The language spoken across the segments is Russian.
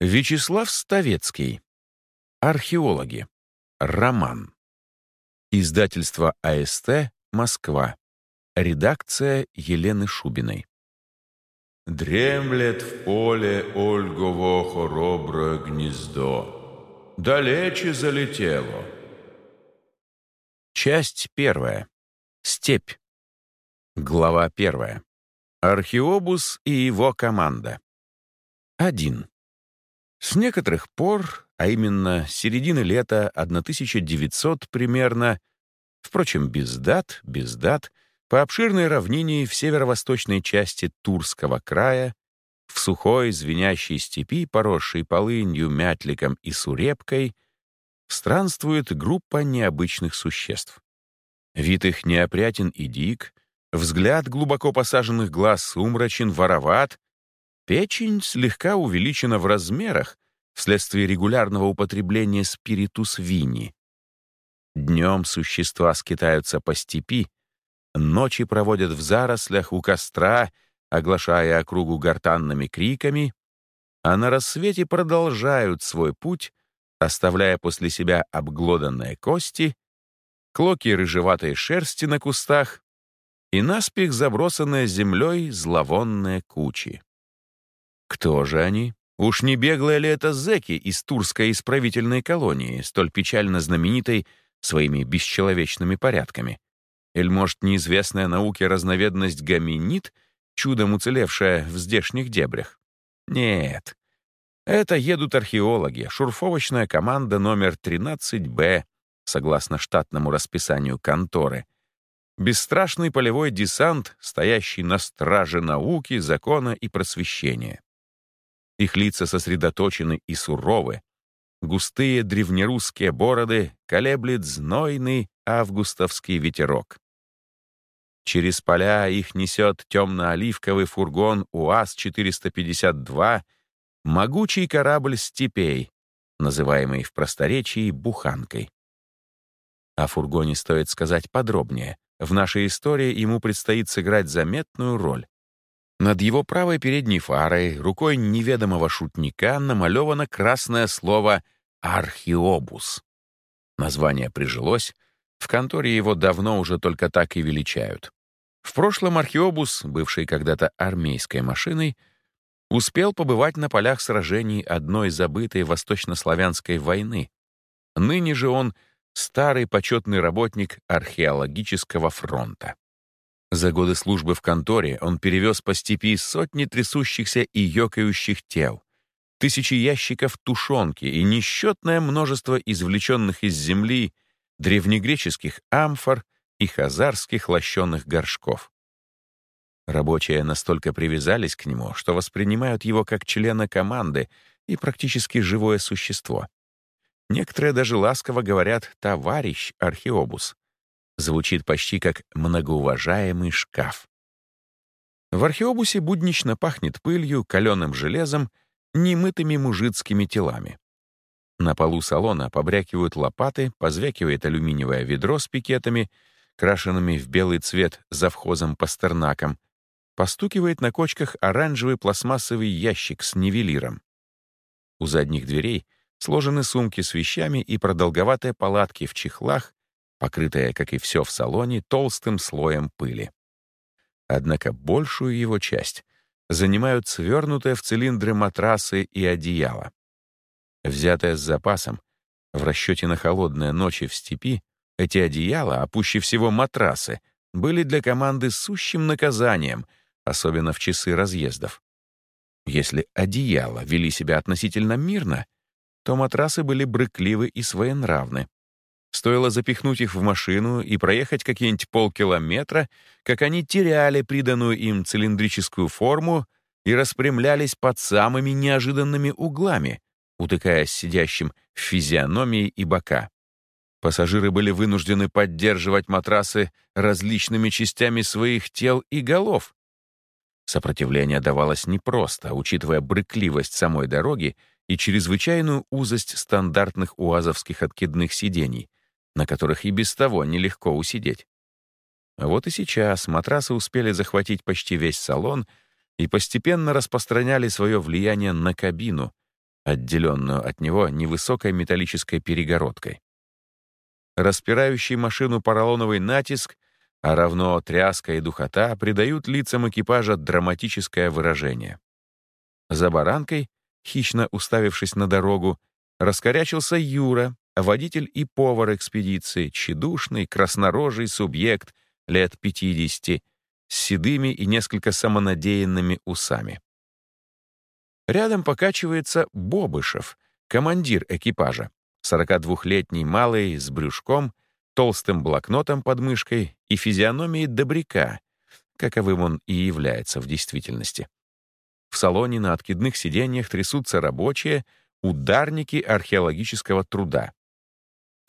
Вячеслав Ставецкий. Археологи. Роман. Издательство АСТ, Москва. Редакция Елены Шубиной. Дремлет в поле Ольгово хороброе гнездо. Далече залетело. Часть первая. Степь. Глава первая. Археобус и его команда. Один. С некоторых пор, а именно середины лета 1900 примерно, впрочем, без дат, без дат, по обширной равнине в северо-восточной части Турского края, в сухой звенящей степи, поросшей полынью, мятликом и сурепкой, странствует группа необычных существ. Вид их неопрятен и дик, взгляд глубоко посаженных глаз сумрачен, вороват, Печень слегка увеличена в размерах вследствие регулярного употребления спиритус вини. Днем существа скитаются по степи, ночи проводят в зарослях у костра, оглашая округу гортанными криками, а на рассвете продолжают свой путь, оставляя после себя обглоданные кости, клоки рыжеватой шерсти на кустах и наспех забросанные землей зловонные кучи. Кто же они? Уж не беглые ли это зэки из Турской исправительной колонии, столь печально знаменитой своими бесчеловечными порядками? Или, может, неизвестная науке разновидность гоминид, чудом уцелевшая в здешних дебрях? Нет. Это едут археологи, шурфовочная команда номер 13Б, согласно штатному расписанию конторы. Бесстрашный полевой десант, стоящий на страже науки, закона и просвещения. Их лица сосредоточены и суровы. Густые древнерусские бороды колеблет знойный августовский ветерок. Через поля их несет темно-оливковый фургон УАЗ-452, могучий корабль степей, называемый в просторечии «буханкой». О фургоне стоит сказать подробнее. В нашей истории ему предстоит сыграть заметную роль. Над его правой передней фарой, рукой неведомого шутника, намалевано красное слово «Археобус». Название прижилось, в конторе его давно уже только так и величают. В прошлом археобус, бывший когда-то армейской машиной, успел побывать на полях сражений одной забытой восточнославянской войны. Ныне же он — старый почетный работник археологического фронта. За годы службы в конторе он перевез по степи сотни трясущихся и ёкающих тел, тысячи ящиков тушенки и несчетное множество извлеченных из земли древнегреческих амфор и хазарских лощеных горшков. Рабочие настолько привязались к нему, что воспринимают его как члена команды и практически живое существо. Некоторые даже ласково говорят «товарищ Археобус». Звучит почти как многоуважаемый шкаф. В археобусе буднично пахнет пылью, каленым железом, немытыми мужицкими телами. На полу салона побрякивают лопаты, позвякивает алюминиевое ведро с пикетами, крашенными в белый цвет завхозом пастернаком, постукивает на кочках оранжевый пластмассовый ящик с нивелиром. У задних дверей сложены сумки с вещами и продолговатые палатки в чехлах, покрытая, как и все в салоне, толстым слоем пыли. Однако большую его часть занимают свернутые в цилиндры матрасы и одеяла. Взятые с запасом, в расчете на холодные ночи в степи, эти одеяла, а пуще всего матрасы, были для команды сущим наказанием, особенно в часы разъездов. Если одеяла вели себя относительно мирно, то матрасы были брыкливы и своенравны. Стоило запихнуть их в машину и проехать какие-нибудь полкилометра, как они теряли приданную им цилиндрическую форму и распрямлялись под самыми неожиданными углами, утыкаясь сидящим в физиономии и бока. Пассажиры были вынуждены поддерживать матрасы различными частями своих тел и голов. Сопротивление давалось непросто, учитывая брыкливость самой дороги и чрезвычайную узость стандартных уазовских откидных сидений, на которых и без того нелегко усидеть. Вот и сейчас матрасы успели захватить почти весь салон и постепенно распространяли свое влияние на кабину, отделенную от него невысокой металлической перегородкой. Распирающий машину поролоновый натиск, а равно тряска и духота придают лицам экипажа драматическое выражение. За баранкой, хищно уставившись на дорогу, раскорячился Юра, водитель и повар экспедиции, тщедушный, краснорожий субъект лет 50, с седыми и несколько самонадеянными усами. Рядом покачивается Бобышев, командир экипажа, 42-летний малый с брюшком, толстым блокнотом под мышкой и физиономией добряка, каковым он и является в действительности. В салоне на откидных сиденьях трясутся рабочие, ударники археологического труда.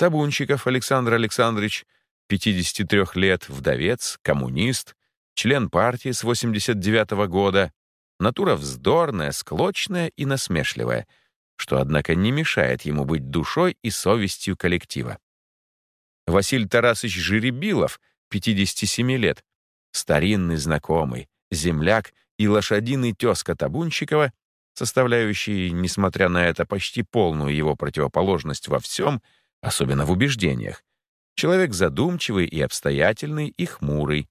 Табунчиков Александр Александрович, 53 лет, вдовец, коммунист, член партии с 89 -го года, натура вздорная, склочная и насмешливая, что, однако, не мешает ему быть душой и совестью коллектива. Василий Тарасович Жеребилов, 57 лет, старинный знакомый, земляк и лошадиный тезка Табунчикова, составляющий, несмотря на это, почти полную его противоположность во всем, особенно в убеждениях, человек задумчивый и обстоятельный и хмурый,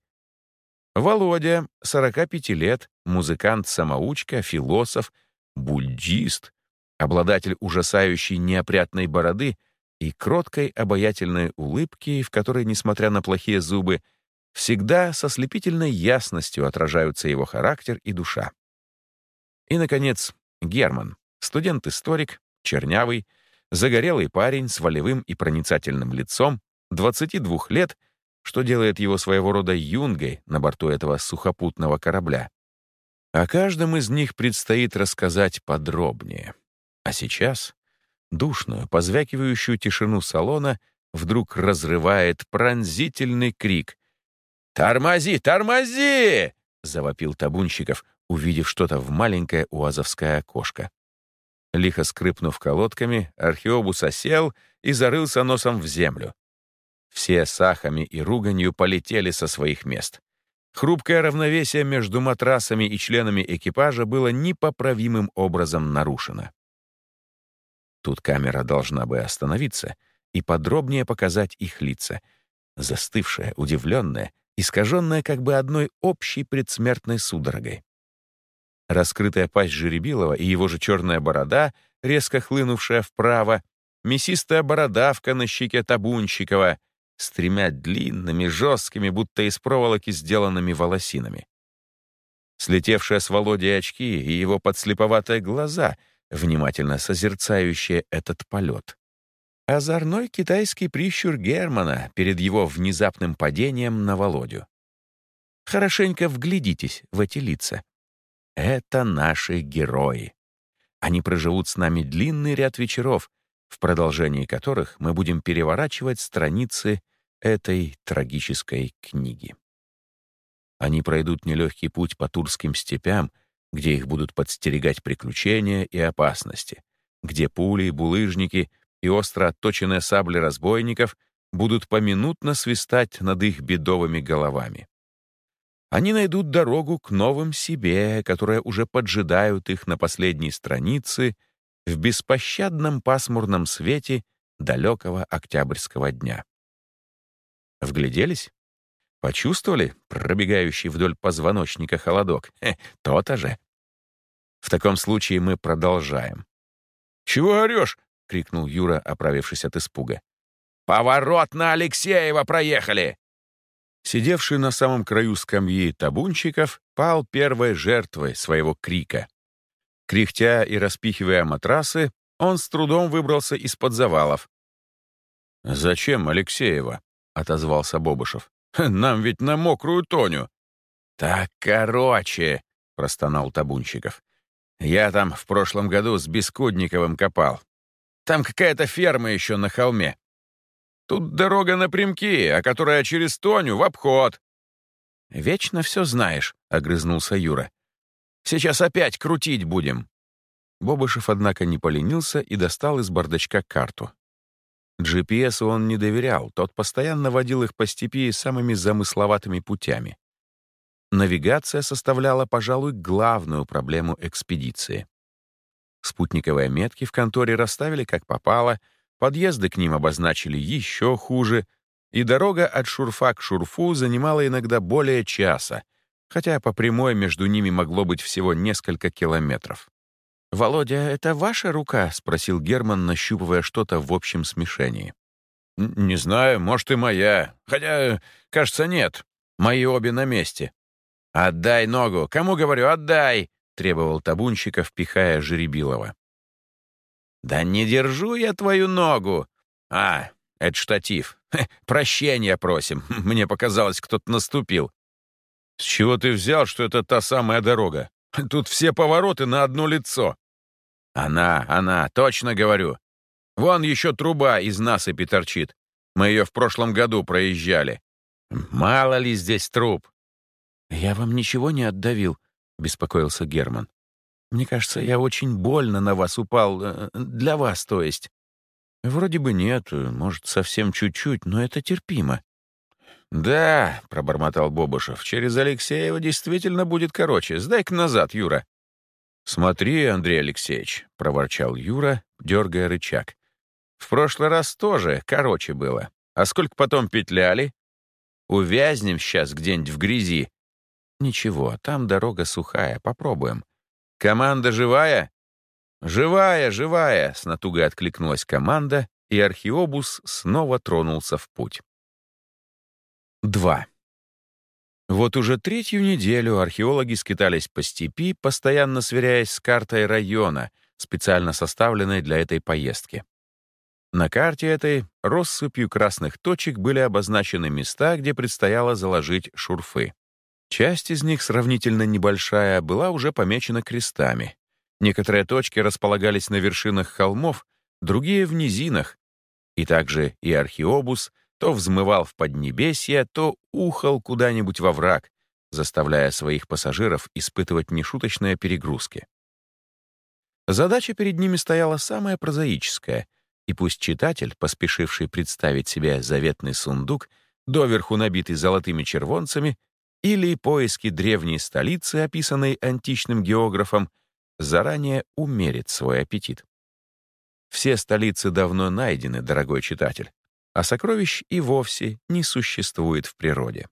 Володя, 45 лет, музыкант-самоучка, философ, буддист, обладатель ужасающей неопрятной бороды и кроткой обаятельной улыбки, в которой, несмотря на плохие зубы, всегда со слепительной ясностью отражаются его характер и душа. И, наконец, Герман, студент-историк, чернявый, загорелый парень с волевым и проницательным лицом, 22 лет — что делает его своего рода юнгой на борту этого сухопутного корабля. О каждом из них предстоит рассказать подробнее. А сейчас душную, позвякивающую тишину салона вдруг разрывает пронзительный крик. «Тормози, тормози!» — завопил Табунщиков, увидев что-то в маленькое уазовское окошко. Лихо скрипнув колодками, археобус осел и зарылся носом в землю. Все с ахами и руганью полетели со своих мест. Хрупкое равновесие между матрасами и членами экипажа было непоправимым образом нарушено. Тут камера должна бы остановиться и подробнее показать их лица. Застывшая, удивленная, искаженная как бы одной общей предсмертной судорогой. Раскрытая пасть Жеребилова и его же черная борода, резко хлынувшая вправо, мясистая бородавка на щеке Табунщикова — с тремя длинными, жесткими, будто из проволоки сделанными волосинами. Слетевшие с Володи очки и его подслеповатые глаза, внимательно созерцающие этот полет. Озорной китайский прищур Германа перед его внезапным падением на Володю. Хорошенько вглядитесь в эти лица. Это наши герои. Они проживут с нами длинный ряд вечеров, в продолжении которых мы будем переворачивать страницы этой трагической книги. Они пройдут нелегкий путь по турским степям, где их будут подстерегать приключения и опасности, где пули, булыжники и остро отточенные сабли разбойников будут поминутно свистать над их бедовыми головами. Они найдут дорогу к новым себе, которые уже поджидают их на последней странице в беспощадном пасмурном свете далекого октябрьского дня. Вгляделись? Почувствовали пробегающий вдоль позвоночника холодок? то-то же. В таком случае мы продолжаем. «Чего орешь?» — крикнул Юра, оправившись от испуга. «Поворот на Алексеева проехали!» Сидевший на самом краю скамьи табунчиков пал первой жертвой своего крика. Кряхтя и распихивая матрасы, он с трудом выбрался из-под завалов. «Зачем Алексеева?» — отозвался Бобышев. «Нам ведь на мокрую Тоню». «Так короче», — простонал Табунчиков. «Я там в прошлом году с Бескудниковым копал. Там какая-то ферма еще на холме. Тут дорога напрямки, а которая через Тоню в обход». «Вечно все знаешь», — огрызнулся Юра. «Сейчас опять крутить будем». Бобышев, однако, не поленился и достал из бардачка карту. GPS он не доверял, тот постоянно водил их по степи самыми замысловатыми путями. Навигация составляла, пожалуй, главную проблему экспедиции. Спутниковые метки в конторе расставили как попало, подъезды к ним обозначили еще хуже, и дорога от шурфа к шурфу занимала иногда более часа, хотя по прямой между ними могло быть всего несколько километров. «Володя, это ваша рука?» — спросил Герман, нащупывая что-то в общем смешении. «Не знаю, может, и моя. Хотя, кажется, нет. Мои обе на месте». «Отдай ногу! Кому говорю, отдай!» — требовал табунщика, впихая Жеребилова. «Да не держу я твою ногу!» «А, это штатив. Хе, прощения просим. Мне показалось, кто-то наступил». «С чего ты взял, что это та самая дорога? Тут все повороты на одно лицо». «Она, она, точно говорю. Вон еще труба из насыпи торчит. Мы ее в прошлом году проезжали. Мало ли здесь труб». «Я вам ничего не отдавил?» — беспокоился Герман. «Мне кажется, я очень больно на вас упал. Э, для вас, то есть». «Вроде бы нет, может, совсем чуть-чуть, но это терпимо». «Да», — пробормотал Бобышев, — «через Алексеева действительно будет короче. Сдай-ка назад, Юра». «Смотри, Андрей Алексеевич», — проворчал Юра, дергая рычаг. «В прошлый раз тоже короче было. А сколько потом петляли? Увязнем сейчас где-нибудь в грязи». «Ничего, там дорога сухая, попробуем». «Команда живая?» «Живая, живая!» — с натугой откликнулась команда, и археобус снова тронулся в путь. 2. Вот уже третью неделю археологи скитались по степи, постоянно сверяясь с картой района, специально составленной для этой поездки. На карте этой россыпью красных точек были обозначены места, где предстояло заложить шурфы. Часть из них, сравнительно небольшая, была уже помечена крестами. Некоторые точки располагались на вершинах холмов, другие — в низинах. И также и археобус то взмывал в поднебесье, то ухал куда-нибудь во враг, заставляя своих пассажиров испытывать нешуточные перегрузки. Задача перед ними стояла самая прозаическая, и пусть читатель, поспешивший представить себе заветный сундук, доверху набитый золотыми червонцами, или поиски древней столицы, описанной античным географом, заранее умерит свой аппетит. Все столицы давно найдены, дорогой читатель а сокровищ и вовсе не существует в природе.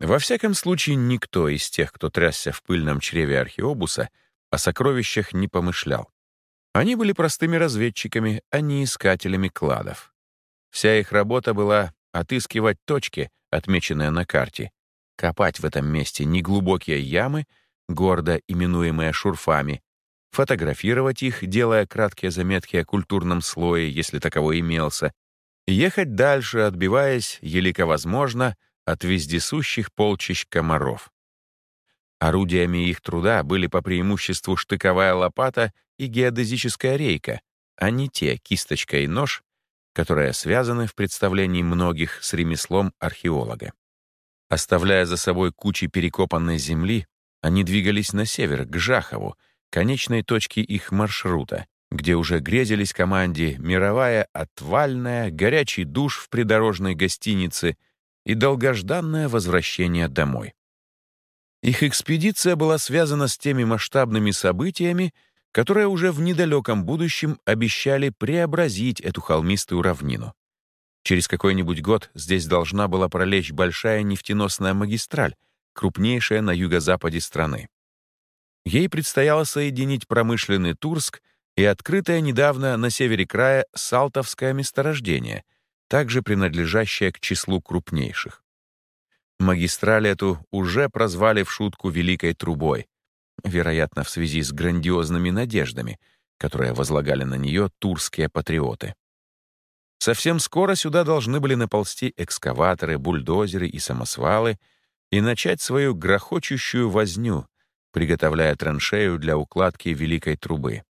Во всяком случае, никто из тех, кто трясся в пыльном чреве археобуса, о сокровищах не помышлял. Они были простыми разведчиками, а не искателями кладов. Вся их работа была отыскивать точки, отмеченные на карте, копать в этом месте неглубокие ямы, гордо именуемые шурфами, фотографировать их, делая краткие заметки о культурном слое, если таковой имелся, ехать дальше, отбиваясь, елико возможно, от вездесущих полчищ комаров. Орудиями их труда были по преимуществу штыковая лопата и геодезическая рейка, а не те кисточка и нож, которые связаны в представлении многих с ремеслом археолога. Оставляя за собой кучи перекопанной земли, они двигались на север, к Жахову, конечной точке их маршрута, где уже грезились команде мировая отвальная, горячий душ в придорожной гостинице и долгожданное возвращение домой. Их экспедиция была связана с теми масштабными событиями, которые уже в недалеком будущем обещали преобразить эту холмистую равнину. Через какой-нибудь год здесь должна была пролечь большая нефтеносная магистраль, крупнейшая на юго-западе страны. Ей предстояло соединить промышленный Турск — и открытое недавно на севере края Салтовское месторождение, также принадлежащее к числу крупнейших. Магистраль эту уже прозвали в шутку «Великой трубой», вероятно, в связи с грандиозными надеждами, которые возлагали на нее турские патриоты. Совсем скоро сюда должны были наползти экскаваторы, бульдозеры и самосвалы и начать свою грохочущую возню, приготовляя траншею для укладки Великой трубы.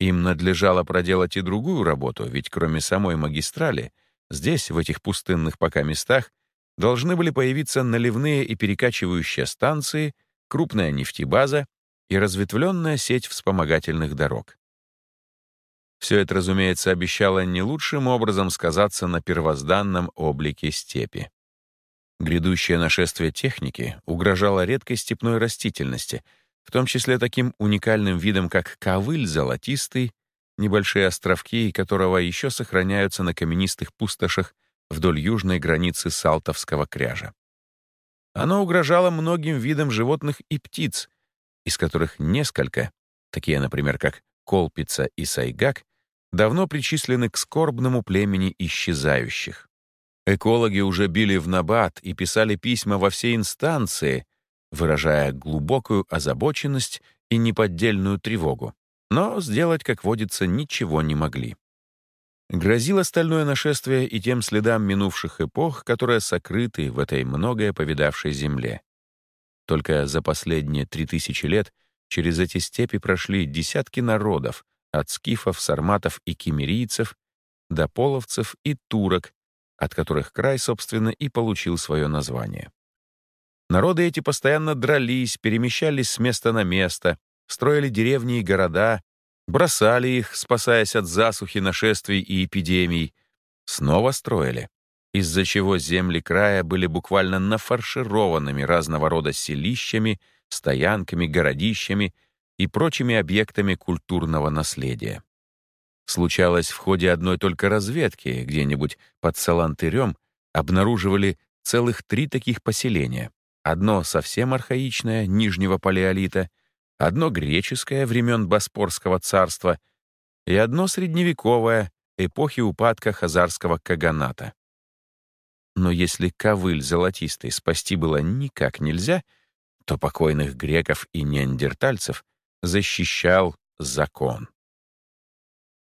Им надлежало проделать и другую работу, ведь кроме самой магистрали, здесь, в этих пустынных пока местах, должны были появиться наливные и перекачивающие станции, крупная нефтебаза и разветвленная сеть вспомогательных дорог. Все это, разумеется, обещало не лучшим образом сказаться на первозданном облике степи. Грядущее нашествие техники угрожало редкой степной растительности, в том числе таким уникальным видом, как ковыль золотистый, небольшие островки которого еще сохраняются на каменистых пустошах вдоль южной границы Салтовского кряжа. Оно угрожало многим видам животных и птиц, из которых несколько, такие, например, как колпица и сайгак, давно причислены к скорбному племени исчезающих. Экологи уже били в набат и писали письма во все инстанции, выражая глубокую озабоченность и неподдельную тревогу, но сделать, как водится, ничего не могли. Грозило стальное нашествие и тем следам минувших эпох, которые сокрыты в этой многое повидавшей земле. Только за последние три тысячи лет через эти степи прошли десятки народов, от скифов, сарматов и кемерийцев до половцев и турок, от которых край, собственно, и получил свое название. Народы эти постоянно дрались, перемещались с места на место, строили деревни и города, бросали их, спасаясь от засухи, нашествий и эпидемий, снова строили, из-за чего земли края были буквально нафаршированными разного рода селищами, стоянками, городищами и прочими объектами культурного наследия. Случалось, в ходе одной только разведки где-нибудь под Салантырем обнаруживали целых три таких поселения. Одно совсем архаичное, нижнего палеолита, одно греческое времен Боспорского царства и одно средневековое эпохи упадка хазарского каганата. Но если ковыль золотистый спасти было никак нельзя, то покойных греков и неандертальцев защищал закон.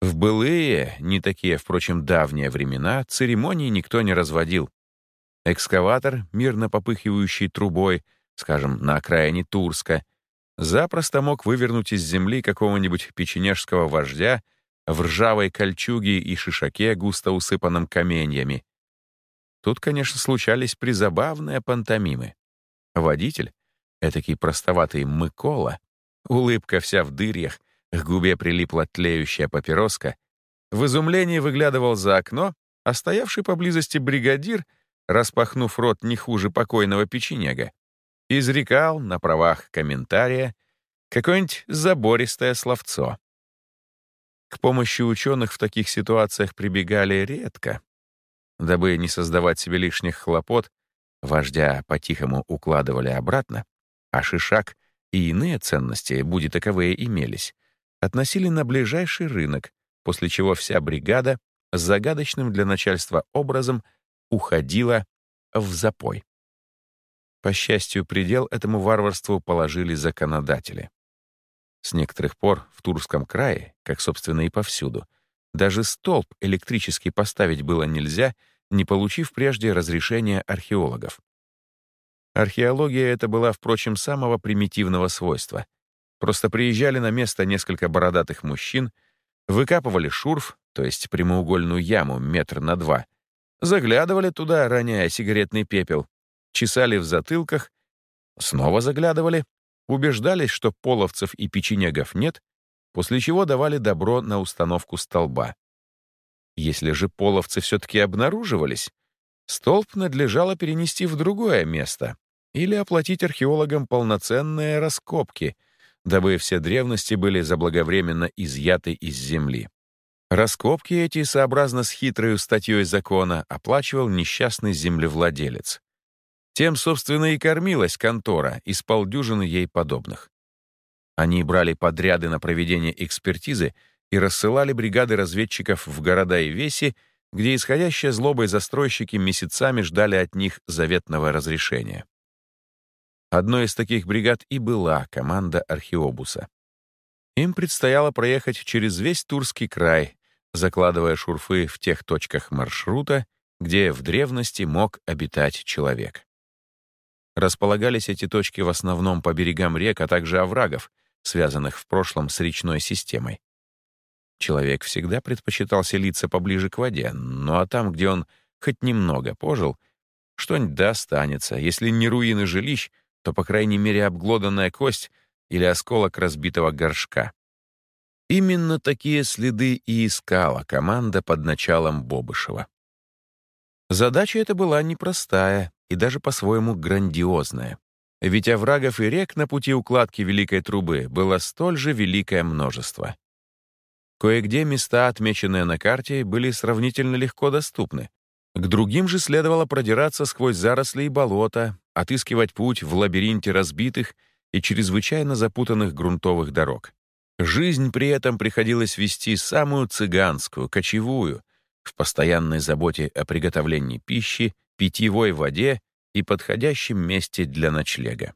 В былые, не такие, впрочем, давние времена, церемонии никто не разводил. Экскаватор, мирно попыхивающий трубой, скажем, на окраине Турска, запросто мог вывернуть из земли какого-нибудь печенежского вождя в ржавой кольчуге и шишаке, густо усыпанном каменьями. Тут, конечно, случались призабавные пантомимы. Водитель, этакий простоватый Мыкола, улыбка вся в дырьях, к губе прилипла тлеющая папироска, в изумлении выглядывал за окно, а стоявший поблизости бригадир, распахнув рот не хуже покойного печенега, изрекал на правах комментария какое-нибудь забористое словцо. К помощи ученых в таких ситуациях прибегали редко. Дабы не создавать себе лишних хлопот, вождя по-тихому укладывали обратно, а шишак и иные ценности, будь таковые имелись, относили на ближайший рынок, после чего вся бригада с загадочным для начальства образом уходила в запой. По счастью, предел этому варварству положили законодатели. С некоторых пор в Турском крае, как, собственно, и повсюду, даже столб электрический поставить было нельзя, не получив прежде разрешения археологов. Археология эта была, впрочем, самого примитивного свойства. Просто приезжали на место несколько бородатых мужчин, выкапывали шурф, то есть прямоугольную яму метр на два, заглядывали туда, роняя сигаретный пепел, чесали в затылках, снова заглядывали, убеждались, что половцев и печенегов нет, после чего давали добро на установку столба. Если же половцы все-таки обнаруживались, столб надлежало перенести в другое место или оплатить археологам полноценные раскопки — дабы все древности были заблаговременно изъяты из земли. Раскопки эти, сообразно с хитрой статьей закона, оплачивал несчастный землевладелец. Тем, собственно, и кормилась контора из полдюжины ей подобных. Они брали подряды на проведение экспертизы и рассылали бригады разведчиков в города и веси, где исходящие злобой застройщики месяцами ждали от них заветного разрешения. Одной из таких бригад и была команда Археобуса. Им предстояло проехать через весь Турский край, закладывая шурфы в тех точках маршрута, где в древности мог обитать человек. Располагались эти точки в основном по берегам рек, а также оврагов, связанных в прошлом с речной системой. Человек всегда предпочитал селиться поближе к воде, ну а там, где он хоть немного пожил, что-нибудь да останется, если не руины жилищ, то, по крайней мере, обглоданная кость или осколок разбитого горшка. Именно такие следы и искала команда под началом Бобышева. Задача эта была непростая и даже по-своему грандиозная. Ведь оврагов и рек на пути укладки Великой Трубы было столь же великое множество. Кое-где места, отмеченные на карте, были сравнительно легко доступны. К другим же следовало продираться сквозь заросли и болота, отыскивать путь в лабиринте разбитых и чрезвычайно запутанных грунтовых дорог. Жизнь при этом приходилось вести самую цыганскую, кочевую, в постоянной заботе о приготовлении пищи, питьевой воде и подходящем месте для ночлега.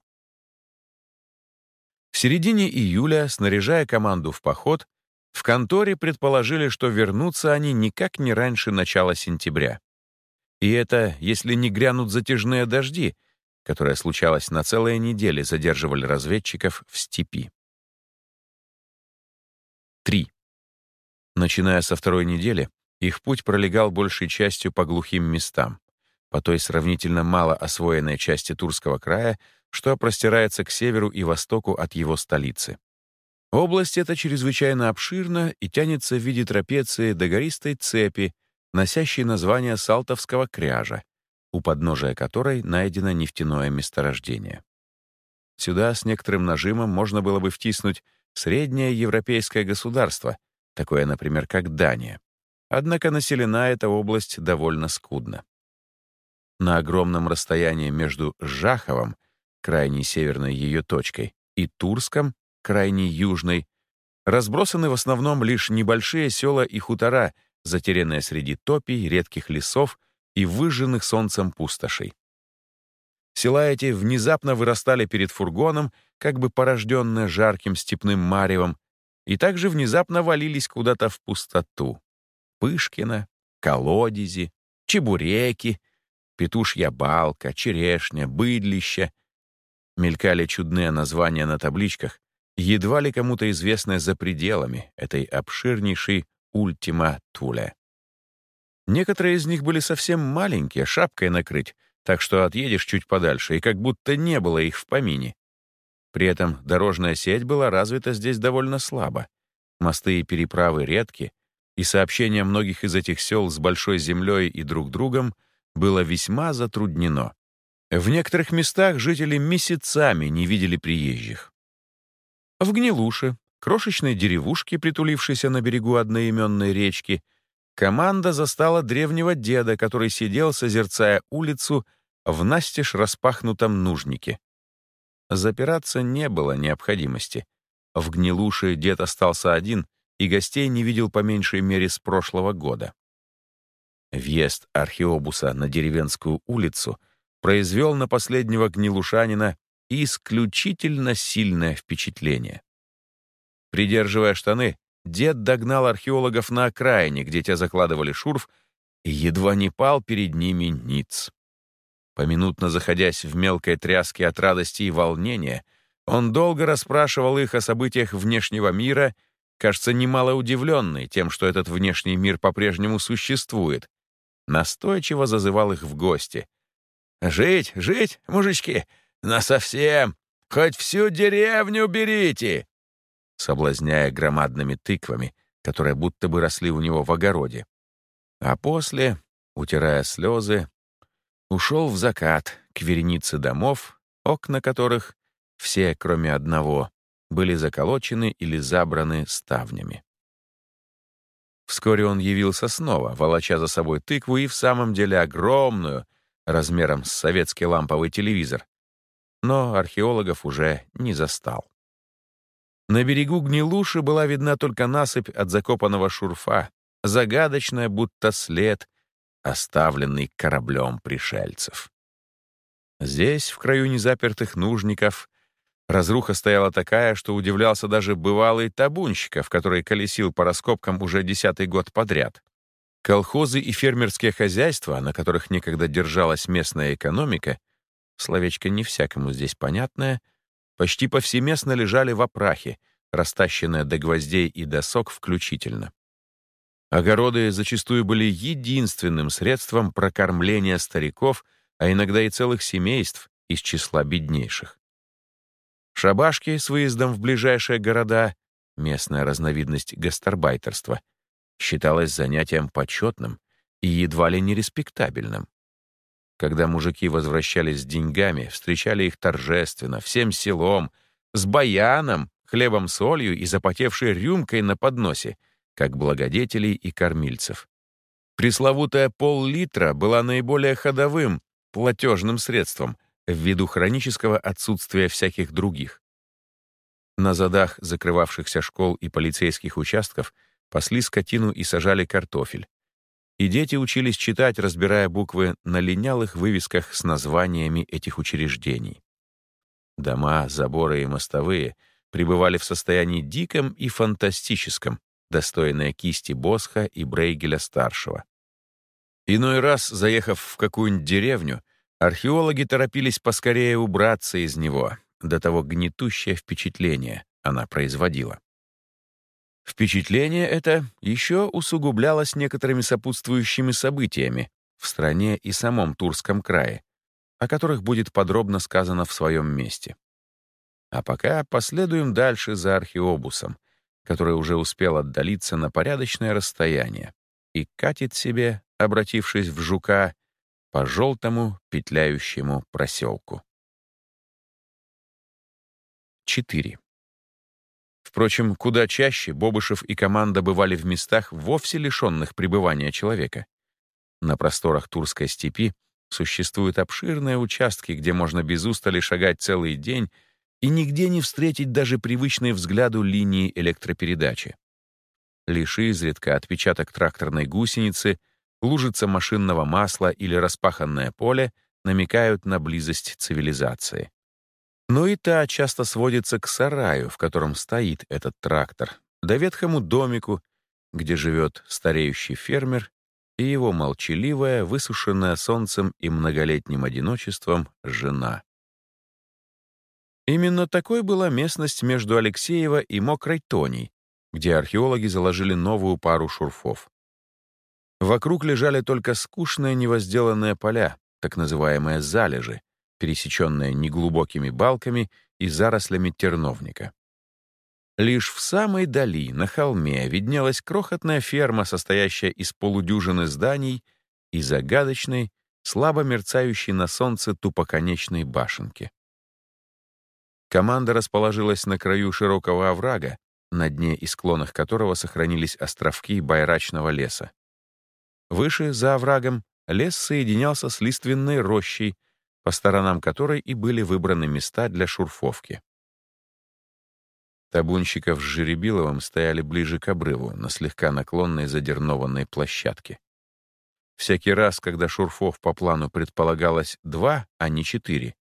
В середине июля, снаряжая команду в поход, в конторе предположили, что вернутся они никак не раньше начала сентября. И это, если не грянут затяжные дожди, которая случалась на целые недели, задерживали разведчиков в степи. 3. Начиная со второй недели, их путь пролегал большей частью по глухим местам, по той сравнительно мало освоенной части Турского края, что простирается к северу и востоку от его столицы. Область эта чрезвычайно обширна и тянется в виде трапеции до гористой цепи, носящей название Салтовского кряжа, у подножия которой найдено нефтяное месторождение. Сюда с некоторым нажимом можно было бы втиснуть среднее европейское государство, такое, например, как Дания. Однако населена эта область довольно скудно. На огромном расстоянии между Жаховым, крайней северной ее точкой, и Турском, крайней южной, разбросаны в основном лишь небольшие села и хутора, затерянные среди топий, редких лесов и выжженных солнцем пустошей. Села эти внезапно вырастали перед фургоном, как бы порожденные жарким степным маревом, и также внезапно валились куда-то в пустоту. Пышкина, колодези, чебуреки, петушья балка, черешня, быдлище. Мелькали чудные названия на табличках, едва ли кому-то известные за пределами этой обширнейшей ультима Туле. Некоторые из них были совсем маленькие, шапкой накрыть, так что отъедешь чуть подальше, и как будто не было их в помине. При этом дорожная сеть была развита здесь довольно слабо. Мосты и переправы редки, и сообщение многих из этих сел с большой землей и друг другом было весьма затруднено. В некоторых местах жители месяцами не видели приезжих. В Гнилуше, крошечной деревушке, притулившейся на берегу одноименной речки, команда застала древнего деда, который сидел, созерцая улицу в настежь распахнутом нужнике. Запираться не было необходимости. В Гнилуше дед остался один и гостей не видел по меньшей мере с прошлого года. Въезд археобуса на деревенскую улицу произвел на последнего гнилушанина исключительно сильное впечатление. Придерживая штаны, дед догнал археологов на окраине, где те закладывали шурф, и едва не пал перед ними ниц. Поминутно заходясь в мелкой тряске от радости и волнения, он долго расспрашивал их о событиях внешнего мира кажется немало удивленный тем, что этот внешний мир по-прежнему существует, настойчиво зазывал их в гости. «Жить, жить, мужички, насовсем! Хоть всю деревню берите!» Соблазняя громадными тыквами, которые будто бы росли у него в огороде. А после, утирая слезы, ушел в закат к веренице домов, окна которых, все, кроме одного, были заколочены или забраны ставнями. Вскоре он явился снова, волоча за собой тыкву и в самом деле огромную, размером с советский ламповый телевизор. Но археологов уже не застал. На берегу Гнилуши была видна только насыпь от закопанного шурфа, загадочная, будто след, оставленный кораблем пришельцев. Здесь, в краю незапертых нужников, Разруха стояла такая, что удивлялся даже бывалый табунщиков, который колесил по раскопкам уже десятый год подряд. Колхозы и фермерские хозяйства, на которых некогда держалась местная экономика, словечко не всякому здесь понятное, почти повсеместно лежали в опрахе, растащенные до гвоздей и досок включительно. Огороды зачастую были единственным средством прокормления стариков, а иногда и целых семейств из числа беднейших. Шабашки с выездом в ближайшие города, местная разновидность гастарбайтерства, считалась занятием почетным и едва ли не респектабельным. Когда мужики возвращались с деньгами, встречали их торжественно, всем селом, с баяном, хлебом-солью и запотевшей рюмкой на подносе, как благодетелей и кормильцев. Пресловутая пол-литра была наиболее ходовым, платежным средством ввиду хронического отсутствия всяких других. На задах закрывавшихся школ и полицейских участков пасли скотину и сажали картофель. И дети учились читать, разбирая буквы на линялых вывесках с названиями этих учреждений. Дома, заборы и мостовые пребывали в состоянии диком и фантастическом, достойное кисти Босха и Брейгеля-старшего. Иной раз, заехав в какую-нибудь деревню, археологи торопились поскорее убраться из него, до того гнетущее впечатление она производила. Впечатление это еще усугублялось некоторыми сопутствующими событиями в стране и самом Турском крае, о которых будет подробно сказано в своем месте. А пока последуем дальше за археобусом, который уже успел отдалиться на порядочное расстояние и катит себе, обратившись в жука, по желтому петляющему проселку. 4. Впрочем, куда чаще Бобышев и команда бывали в местах, вовсе лишенных пребывания человека. На просторах Турской степи существуют обширные участки, где можно без устали шагать целый день и нигде не встретить даже привычной взгляду линии электропередачи. Лишь изредка отпечаток тракторной гусеницы, лужица машинного масла или распаханное поле намекают на близость цивилизации. Но и та часто сводится к сараю, в котором стоит этот трактор, да ветхому домику, где живет стареющий фермер и его молчаливая, высушенная солнцем и многолетним одиночеством жена. Именно такой была местность между Алексеева и Мокрой Тоней, где археологи заложили новую пару шурфов. Вокруг лежали только скучные невозделанные поля, так называемые залежи, пересеченная неглубокими балками и зарослями терновника. Лишь в самой дали, на холме, виднелась крохотная ферма, состоящая из полудюжины зданий и загадочной, слабо мерцающей на солнце тупоконечной башенки. Команда расположилась на краю широкого оврага, на дне и склонах которого сохранились островки байрачного леса. Выше, за оврагом, лес соединялся с лиственной рощей, по сторонам которой и были выбраны места для шурфовки. Табунщиков с Жеребиловым стояли ближе к обрыву, на слегка наклонной задернованной площадке. Всякий раз, когда шурфов по плану предполагалось два, а не четыре,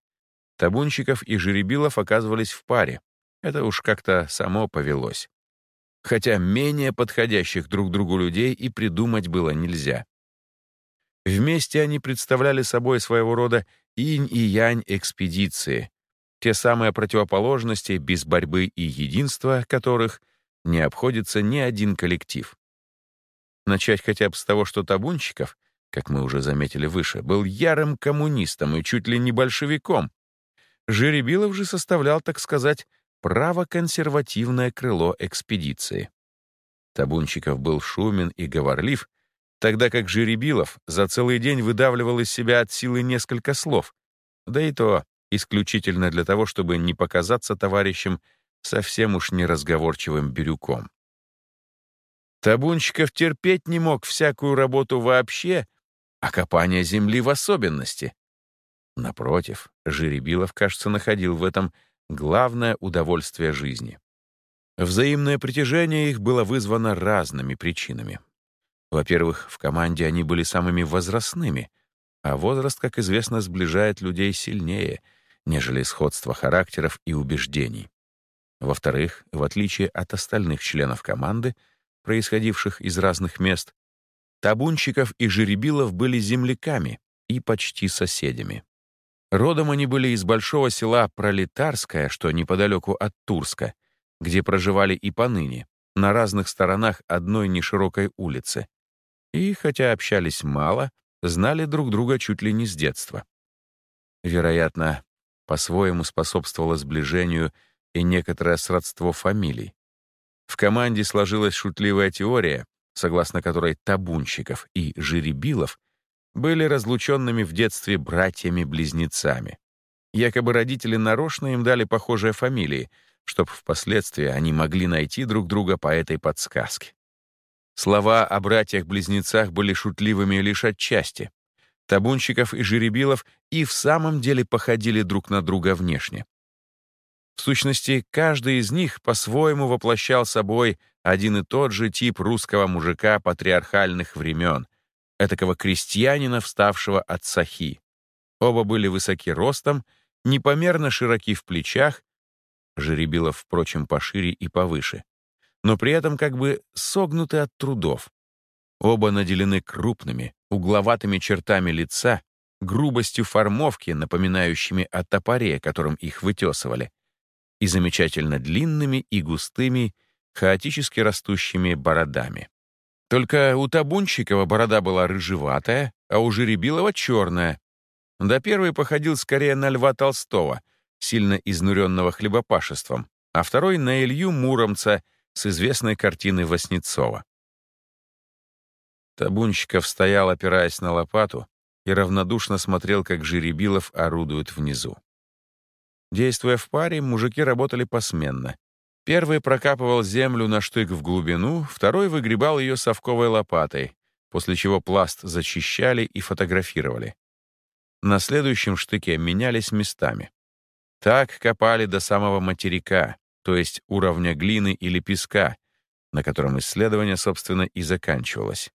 Табунщиков и Жеребилов оказывались в паре. Это уж как-то само повелось. Хотя менее подходящих друг другу людей и придумать было нельзя. Вместе они представляли собой своего рода инь и янь экспедиции, те самые противоположности без борьбы и единства которых не обходится ни один коллектив. Начать хотя бы с того, что Табунчиков, как мы уже заметили выше, был ярым коммунистом и чуть ли не большевиком. Жеребилов же составлял, так сказать, правоконсервативное крыло экспедиции. Табунчиков был шумен и говорлив, тогда как Жеребилов за целый день выдавливал из себя от силы несколько слов, да и то исключительно для того, чтобы не показаться товарищем совсем уж неразговорчивым бирюком. Табунщиков терпеть не мог всякую работу вообще, а копание земли в особенности. Напротив, Жеребилов, кажется, находил в этом главное удовольствие жизни. Взаимное притяжение их было вызвано разными причинами. Во-первых, в команде они были самыми возрастными, а возраст, как известно, сближает людей сильнее, нежели сходство характеров и убеждений. Во-вторых, в отличие от остальных членов команды, происходивших из разных мест, Табунчиков и Жеребилов были земляками и почти соседями. Родом они были из большого села Пролетарское, что неподалеку от Турска, где проживали и поныне, на разных сторонах одной неширокой улицы, и, хотя общались мало, знали друг друга чуть ли не с детства. Вероятно, по-своему способствовало сближению и некоторое сродство фамилий. В команде сложилась шутливая теория, согласно которой табунщиков и жеребилов были разлученными в детстве братьями-близнецами. Якобы родители нарочно им дали похожие фамилии, чтобы впоследствии они могли найти друг друга по этой подсказке. Слова о братьях-близнецах были шутливыми лишь отчасти. Табунщиков и жеребилов и в самом деле походили друг на друга внешне. В сущности, каждый из них по-своему воплощал собой один и тот же тип русского мужика патриархальных времен, этакого крестьянина, вставшего от сахи. Оба были высоки ростом, непомерно широки в плечах, Жеребилов, впрочем, пошире и повыше, но при этом как бы согнуты от трудов. Оба наделены крупными, угловатыми чертами лица, грубостью формовки, напоминающими о топоре, которым их вытесывали, и замечательно длинными и густыми, хаотически растущими бородами. Только у Табунчикова борода была рыжеватая, а у Жеребилова — черная. Да первый походил скорее на Льва Толстого, сильно изнуренного хлебопашеством, а второй — на Илью Муромца с известной картины Васнецова. Табунчиков стоял, опираясь на лопату, и равнодушно смотрел, как Жеребилов орудует внизу. Действуя в паре, мужики работали посменно. Первый прокапывал землю на штык в глубину, второй выгребал ее совковой лопатой, после чего пласт зачищали и фотографировали. На следующем штыке менялись местами. Так копали до самого материка, то есть уровня глины или песка, на котором исследование, собственно, и заканчивалось.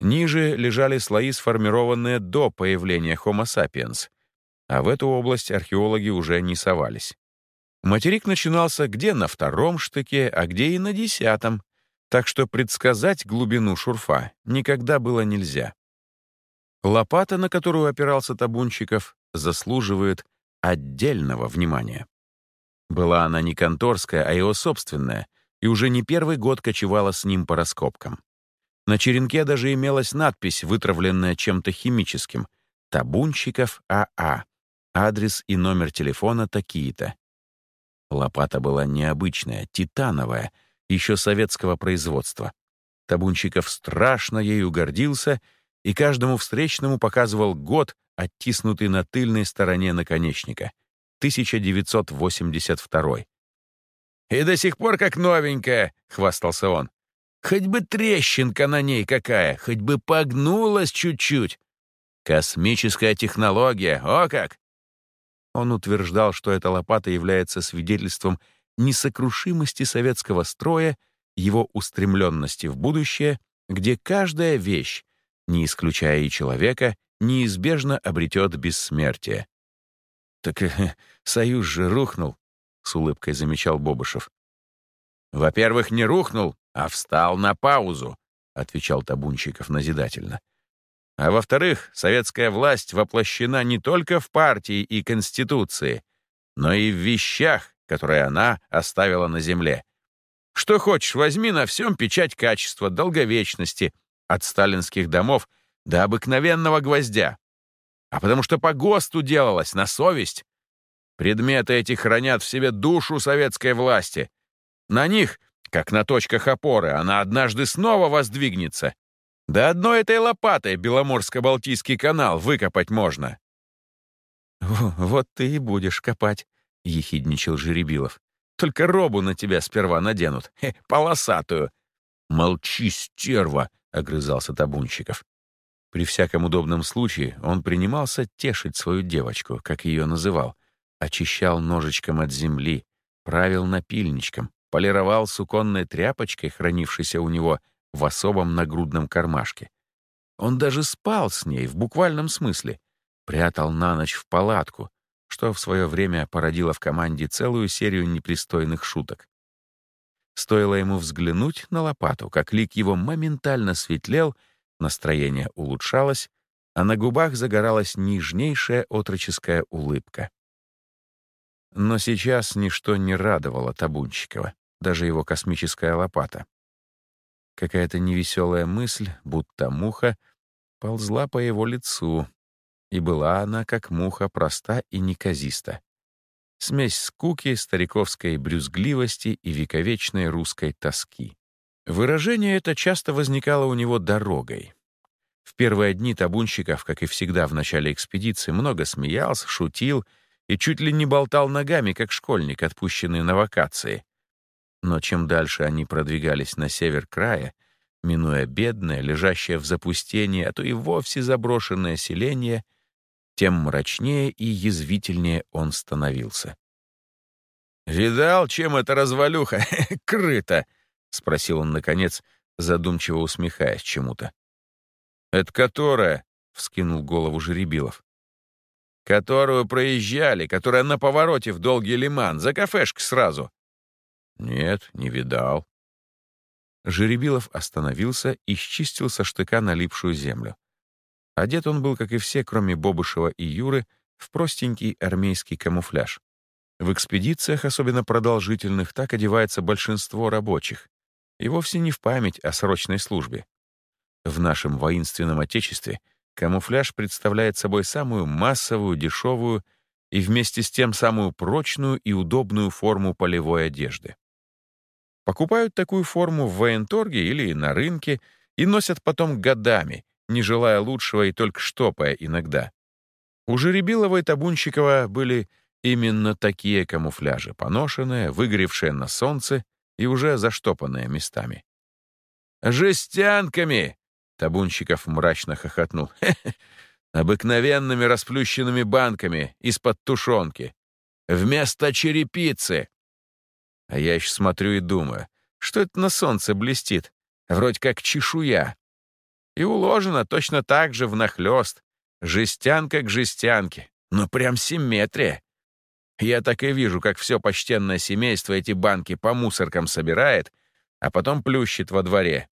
Ниже лежали слои, сформированные до появления Homo sapiens, а в эту область археологи уже не совались. Материк начинался где на втором штыке, а где и на десятом, так что предсказать глубину шурфа никогда было нельзя. Лопата, на которую опирался Табунчиков, заслуживает отдельного внимания. Была она не конторская, а его собственная, и уже не первый год кочевала с ним по раскопкам. На черенке даже имелась надпись, вытравленная чем-то химическим «Табунчиков АА», Адрес и номер телефона такие-то. Лопата была необычная, титановая, еще советского производства. Табунчиков страшно ею гордился и каждому встречному показывал год, оттиснутый на тыльной стороне наконечника — 1982. «И до сих пор как новенькая», — хвастался он. «Хоть бы трещинка на ней какая, хоть бы погнулась чуть-чуть. Космическая технология, о как! Он утверждал, что эта лопата является свидетельством несокрушимости советского строя, его устремленности в будущее, где каждая вещь, не исключая и человека, неизбежно обретет бессмертие. «Так э, союз же рухнул», — с улыбкой замечал Бобышев. «Во-первых, не рухнул, а встал на паузу», — отвечал Табунчиков назидательно. А во-вторых, советская власть воплощена не только в партии и Конституции, но и в вещах, которые она оставила на земле. Что хочешь, возьми на всем печать качества, долговечности, от сталинских домов до обыкновенного гвоздя. А потому что по ГОСТу делалось, на совесть. Предметы эти хранят в себе душу советской власти. На них, как на точках опоры, она однажды снова воздвигнется, да одной этой лопатой Беломорско-Балтийский канал выкопать можно. «Вот ты и будешь копать», — ехидничал Жеребилов. «Только робу на тебя сперва наденут, Хе, полосатую». «Молчи, стерва!» — огрызался Табунщиков. При всяком удобном случае он принимался тешить свою девочку, как ее называл, очищал ножичком от земли, правил напильничком, полировал суконной тряпочкой, хранившейся у него в особом нагрудном кармашке. Он даже спал с ней в буквальном смысле, прятал на ночь в палатку, что в свое время породило в команде целую серию непристойных шуток. Стоило ему взглянуть на лопату, как лик его моментально светлел, настроение улучшалось, а на губах загоралась нежнейшая отроческая улыбка. Но сейчас ничто не радовало Табунчикова, даже его космическая лопата. Какая-то невеселая мысль, будто муха, ползла по его лицу, и была она, как муха, проста и неказиста. Смесь скуки, стариковской брюзгливости и вековечной русской тоски. Выражение это часто возникало у него дорогой. В первые дни табунщиков, как и всегда в начале экспедиции, много смеялся, шутил и чуть ли не болтал ногами, как школьник, отпущенный на вакации. Но чем дальше они продвигались на север края, минуя бедное, лежащее в запустении, а то и вовсе заброшенное селение, тем мрачнее и язвительнее он становился. «Видал, чем эта развалюха крыта?» — спросил он, наконец, задумчиво усмехаясь чему-то. «Это которая?» — вскинул голову Жеребилов. «Которую проезжали, которая на повороте в Долгий Лиман, за кафешкой сразу». «Нет, не видал». Жеребилов остановился и счистил со штыка налипшую землю. Одет он был, как и все, кроме Бобышева и Юры, в простенький армейский камуфляж. В экспедициях, особенно продолжительных, так одевается большинство рабочих. И вовсе не в память о срочной службе. В нашем воинственном Отечестве камуфляж представляет собой самую массовую, дешевую и вместе с тем самую прочную и удобную форму полевой одежды. Покупают такую форму в военторге или на рынке и носят потом годами, не желая лучшего и только штопая иногда. У Жеребилова и Табунщикова были именно такие камуфляжи, поношенные, выгоревшие на солнце и уже заштопанные местами. «Жестянками!» Табунщиков мрачно хохотнул. Хе -хе, обыкновенными расплющенными банками из-под тушенки. Вместо черепицы. А я еще смотрю и думаю, что это на солнце блестит, вроде как чешуя. И уложено точно так же внахлёст, жестянка к жестянке. Ну, прям симметрия. Я так и вижу, как все почтенное семейство эти банки по мусоркам собирает, а потом плющит во дворе.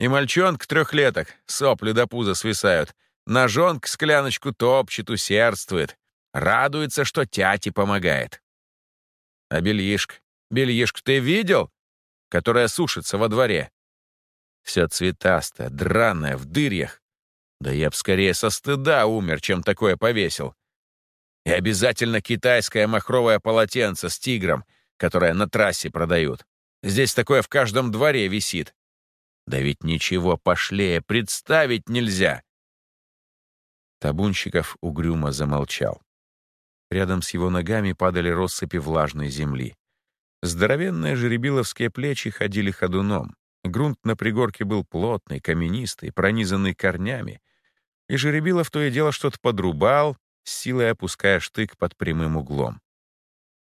И мальчонка трехлеток, сопли до пуза свисают. Ножонка скляночку топчет, усердствует. Радуется, что тяти помогает. А бельишка? Бельишку ты видел? Которая сушится во дворе. Все цветастое, драное, в дырьях. Да я б скорее со стыда умер, чем такое повесил. И обязательно китайское махровое полотенце с тигром, которое на трассе продают. Здесь такое в каждом дворе висит. Да ведь ничего пошлее представить нельзя. Табунщиков угрюмо замолчал. Рядом с его ногами падали россыпи влажной земли. Здоровенные жеребиловские плечи ходили ходуном. Грунт на пригорке был плотный, каменистый, пронизанный корнями. И Жеребилов то и дело что-то подрубал, силой опуская штык под прямым углом.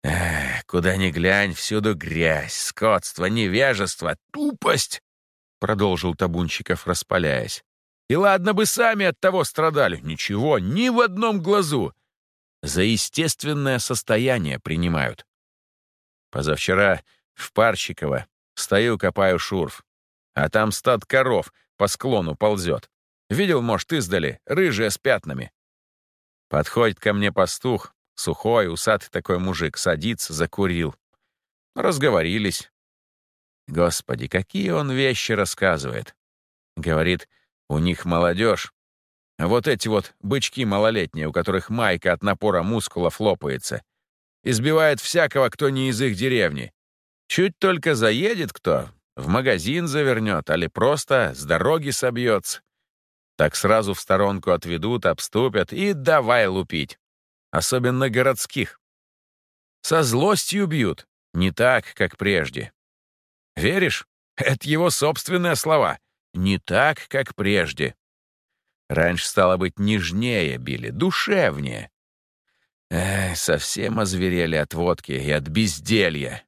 «Эх, куда ни глянь, всюду грязь, скотство, невежество, тупость!» — продолжил Табунчиков, распаляясь. «И ладно бы сами от того страдали. Ничего, ни в одном глазу. За естественное состояние принимают. Позавчера в Парчиково стою, копаю шурф, а там стад коров по склону ползет. Видел, может, издали, рыжие с пятнами. Подходит ко мне пастух, сухой, усатый такой мужик, садится, закурил. Разговорились. Господи, какие он вещи рассказывает. Говорит, у них молодежь. Вот эти вот бычки малолетние, у которых майка от напора мускулов лопается. Избивает всякого, кто не из их деревни. Чуть только заедет кто, в магазин завернет, али просто с дороги собьется. Так сразу в сторонку отведут, обступят и давай лупить. Особенно городских. Со злостью бьют, не так, как прежде. Веришь? Это его собственные слова. Не так, как прежде. Раньше, стало быть, нежнее били, душевнее. Эх, совсем озверели от водки и от безделья.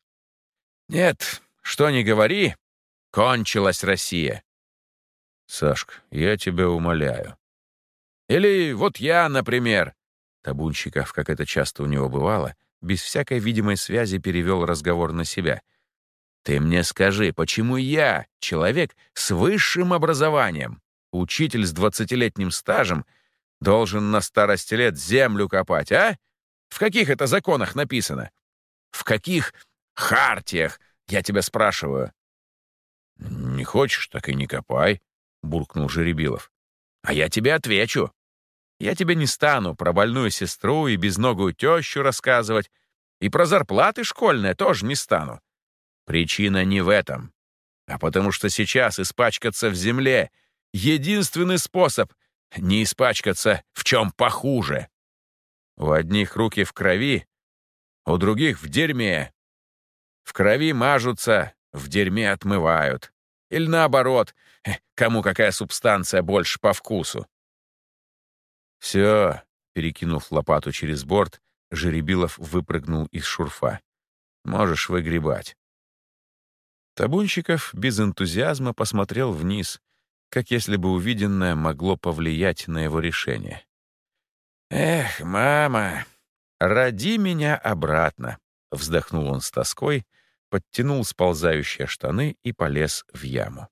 Нет, что ни говори, кончилась Россия. Сашка, я тебя умоляю. Или вот я, например. Табунщиков, как это часто у него бывало, без всякой видимой связи перевел разговор на себя. Ты мне скажи, почему я, человек с высшим образованием, учитель с двадцатилетним стажем, должен на старости лет землю копать, а? В каких это законах написано? В каких хартиях, я тебя спрашиваю? Не хочешь, так и не копай. — буркнул Жеребилов. «А я тебе отвечу. Я тебе не стану про больную сестру и безногую тещу рассказывать, и про зарплаты школьные тоже не стану. Причина не в этом, а потому что сейчас испачкаться в земле единственный способ не испачкаться в чем похуже. У одних руки в крови, у других в дерьме. В крови мажутся, в дерьме отмывают. Или наоборот, кому какая субстанция больше по вкусу. Все, перекинув лопату через борт, Жеребилов выпрыгнул из шурфа. Можешь выгребать. Табунщиков без энтузиазма посмотрел вниз, как если бы увиденное могло повлиять на его решение. «Эх, мама, роди меня обратно!» — вздохнул он с тоской, подтянул сползающие штаны и полез в яму.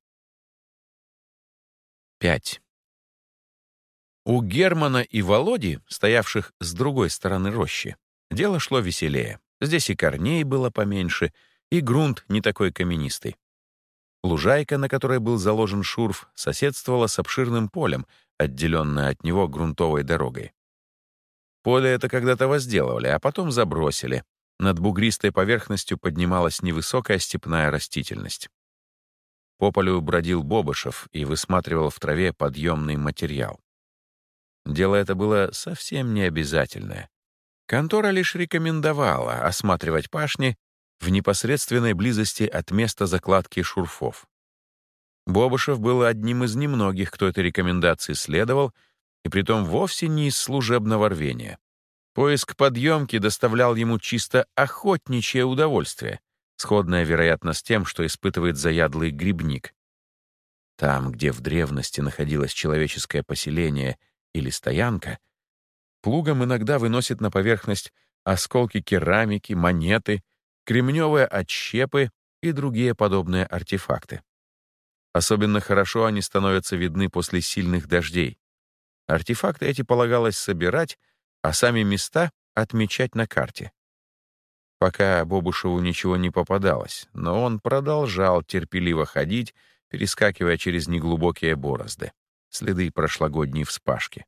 5. У Германа и Володи, стоявших с другой стороны рощи, дело шло веселее. Здесь и корней было поменьше, и грунт не такой каменистый. Лужайка, на которой был заложен шурф, соседствовала с обширным полем, отделенное от него грунтовой дорогой. Поле это когда-то возделывали, а потом забросили. Над бугристой поверхностью поднималась невысокая степная растительность. По полю бродил Бобышев и высматривал в траве подъемный материал. Дело это было совсем не обязательное. Контора лишь рекомендовала осматривать пашни в непосредственной близости от места закладки шурфов. Бобышев был одним из немногих, кто этой рекомендации следовал, и притом вовсе не из служебного рвения. Поиск подъемки доставлял ему чисто охотничье удовольствие, сходное, вероятно, с тем, что испытывает заядлый грибник. Там, где в древности находилось человеческое поселение или стоянка, плугом иногда выносит на поверхность осколки керамики, монеты, кремневые отщепы и другие подобные артефакты. Особенно хорошо они становятся видны после сильных дождей. Артефакты эти полагалось собирать, а сами места отмечать на карте. Пока Бобушеву ничего не попадалось, но он продолжал терпеливо ходить, перескакивая через неглубокие борозды, следы прошлогодней вспашки.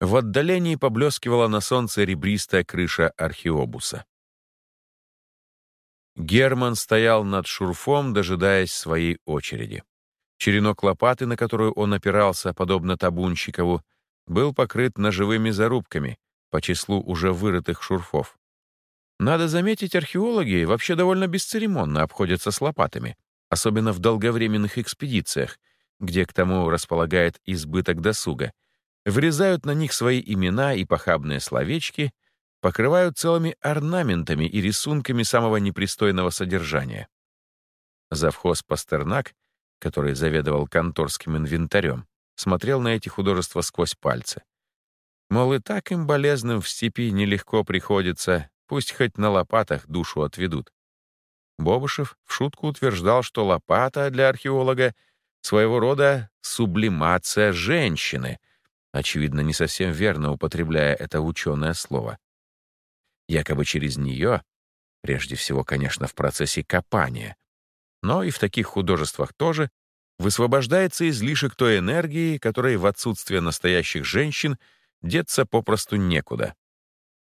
В отдалении поблескивала на солнце ребристая крыша археобуса. Герман стоял над шурфом, дожидаясь своей очереди. Черенок лопаты, на которую он опирался, подобно табунщикову, был покрыт ножевыми зарубками по числу уже вырытых шурфов. Надо заметить, археологи вообще довольно бесцеремонно обходятся с лопатами, особенно в долговременных экспедициях, где к тому располагает избыток досуга, врезают на них свои имена и похабные словечки, покрывают целыми орнаментами и рисунками самого непристойного содержания. Завхоз Пастернак, который заведовал конторским инвентарем, смотрел на эти художества сквозь пальцы. Мол, и так им болезным в степи нелегко приходится, Пусть хоть на лопатах душу отведут. Бобышев в шутку утверждал, что лопата для археолога своего рода сублимация женщины, очевидно, не совсем верно употребляя это ученое слово. Якобы через нее, прежде всего, конечно, в процессе копания, но и в таких художествах тоже, высвобождается излишек той энергии, которой в отсутствие настоящих женщин деться попросту некуда.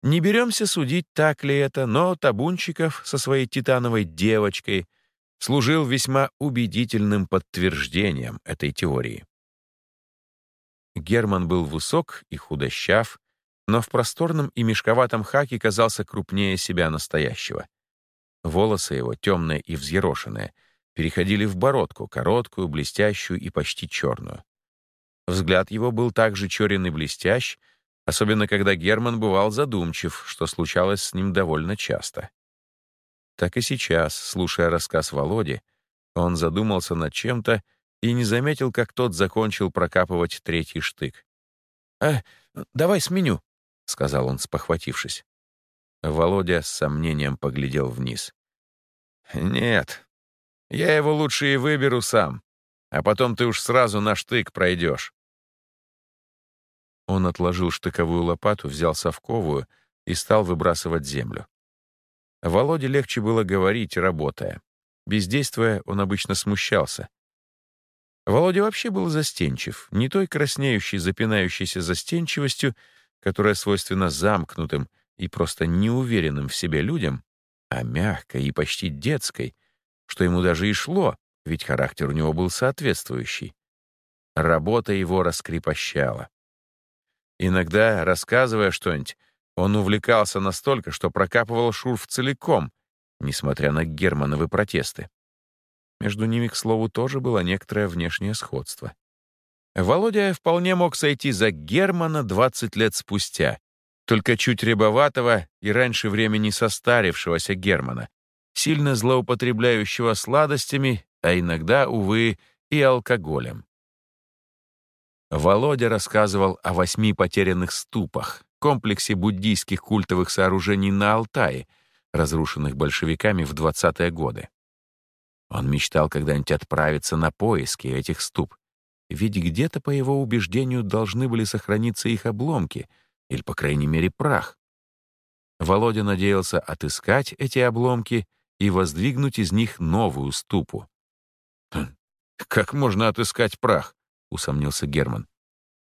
Не беремся судить, так ли это, но Табунчиков со своей титановой девочкой служил весьма убедительным подтверждением этой теории. Герман был высок и худощав, но в просторном и мешковатом хаке казался крупнее себя настоящего. Волосы его, темные и взъерошенные, переходили в бородку, короткую, блестящую и почти черную. Взгляд его был также черен и блестящ, особенно когда Герман бывал задумчив, что случалось с ним довольно часто. Так и сейчас, слушая рассказ Володи, он задумался над чем-то и не заметил, как тот закончил прокапывать третий штык. «А, давай сменю», — сказал он, спохватившись. Володя с сомнением поглядел вниз. «Нет, я его лучше и выберу сам, а потом ты уж сразу на штык пройдешь. Он отложил штыковую лопату, взял совковую и стал выбрасывать землю. Володе легче было говорить, работая. Бездействуя, он обычно смущался. Володя вообще был застенчив, не той краснеющей, запинающейся застенчивостью, которая свойственна замкнутым и просто неуверенным в себе людям, а мягкой и почти детской, что ему даже и шло, ведь характер у него был соответствующий. Работа его раскрепощала. Иногда, рассказывая что-нибудь, он увлекался настолько, что прокапывал шурф целиком, несмотря на Германовы протесты. Между ними, к слову, тоже было некоторое внешнее сходство. Володя вполне мог сойти за Германа 20 лет спустя, только чуть рябоватого и раньше времени состарившегося Германа, сильно злоупотребляющего сладостями, а иногда, увы, и алкоголем. Володя рассказывал о восьми потерянных ступах, комплексе буддийских культовых сооружений на Алтае, разрушенных большевиками в 20-е годы. Он мечтал когда-нибудь отправиться на поиски этих ступ, ведь где-то, по его убеждению, должны были сохраниться их обломки, или, по крайней мере, прах. Володя надеялся отыскать эти обломки и воздвигнуть из них новую ступу. «Хм, «Как можно отыскать прах?» — усомнился Герман.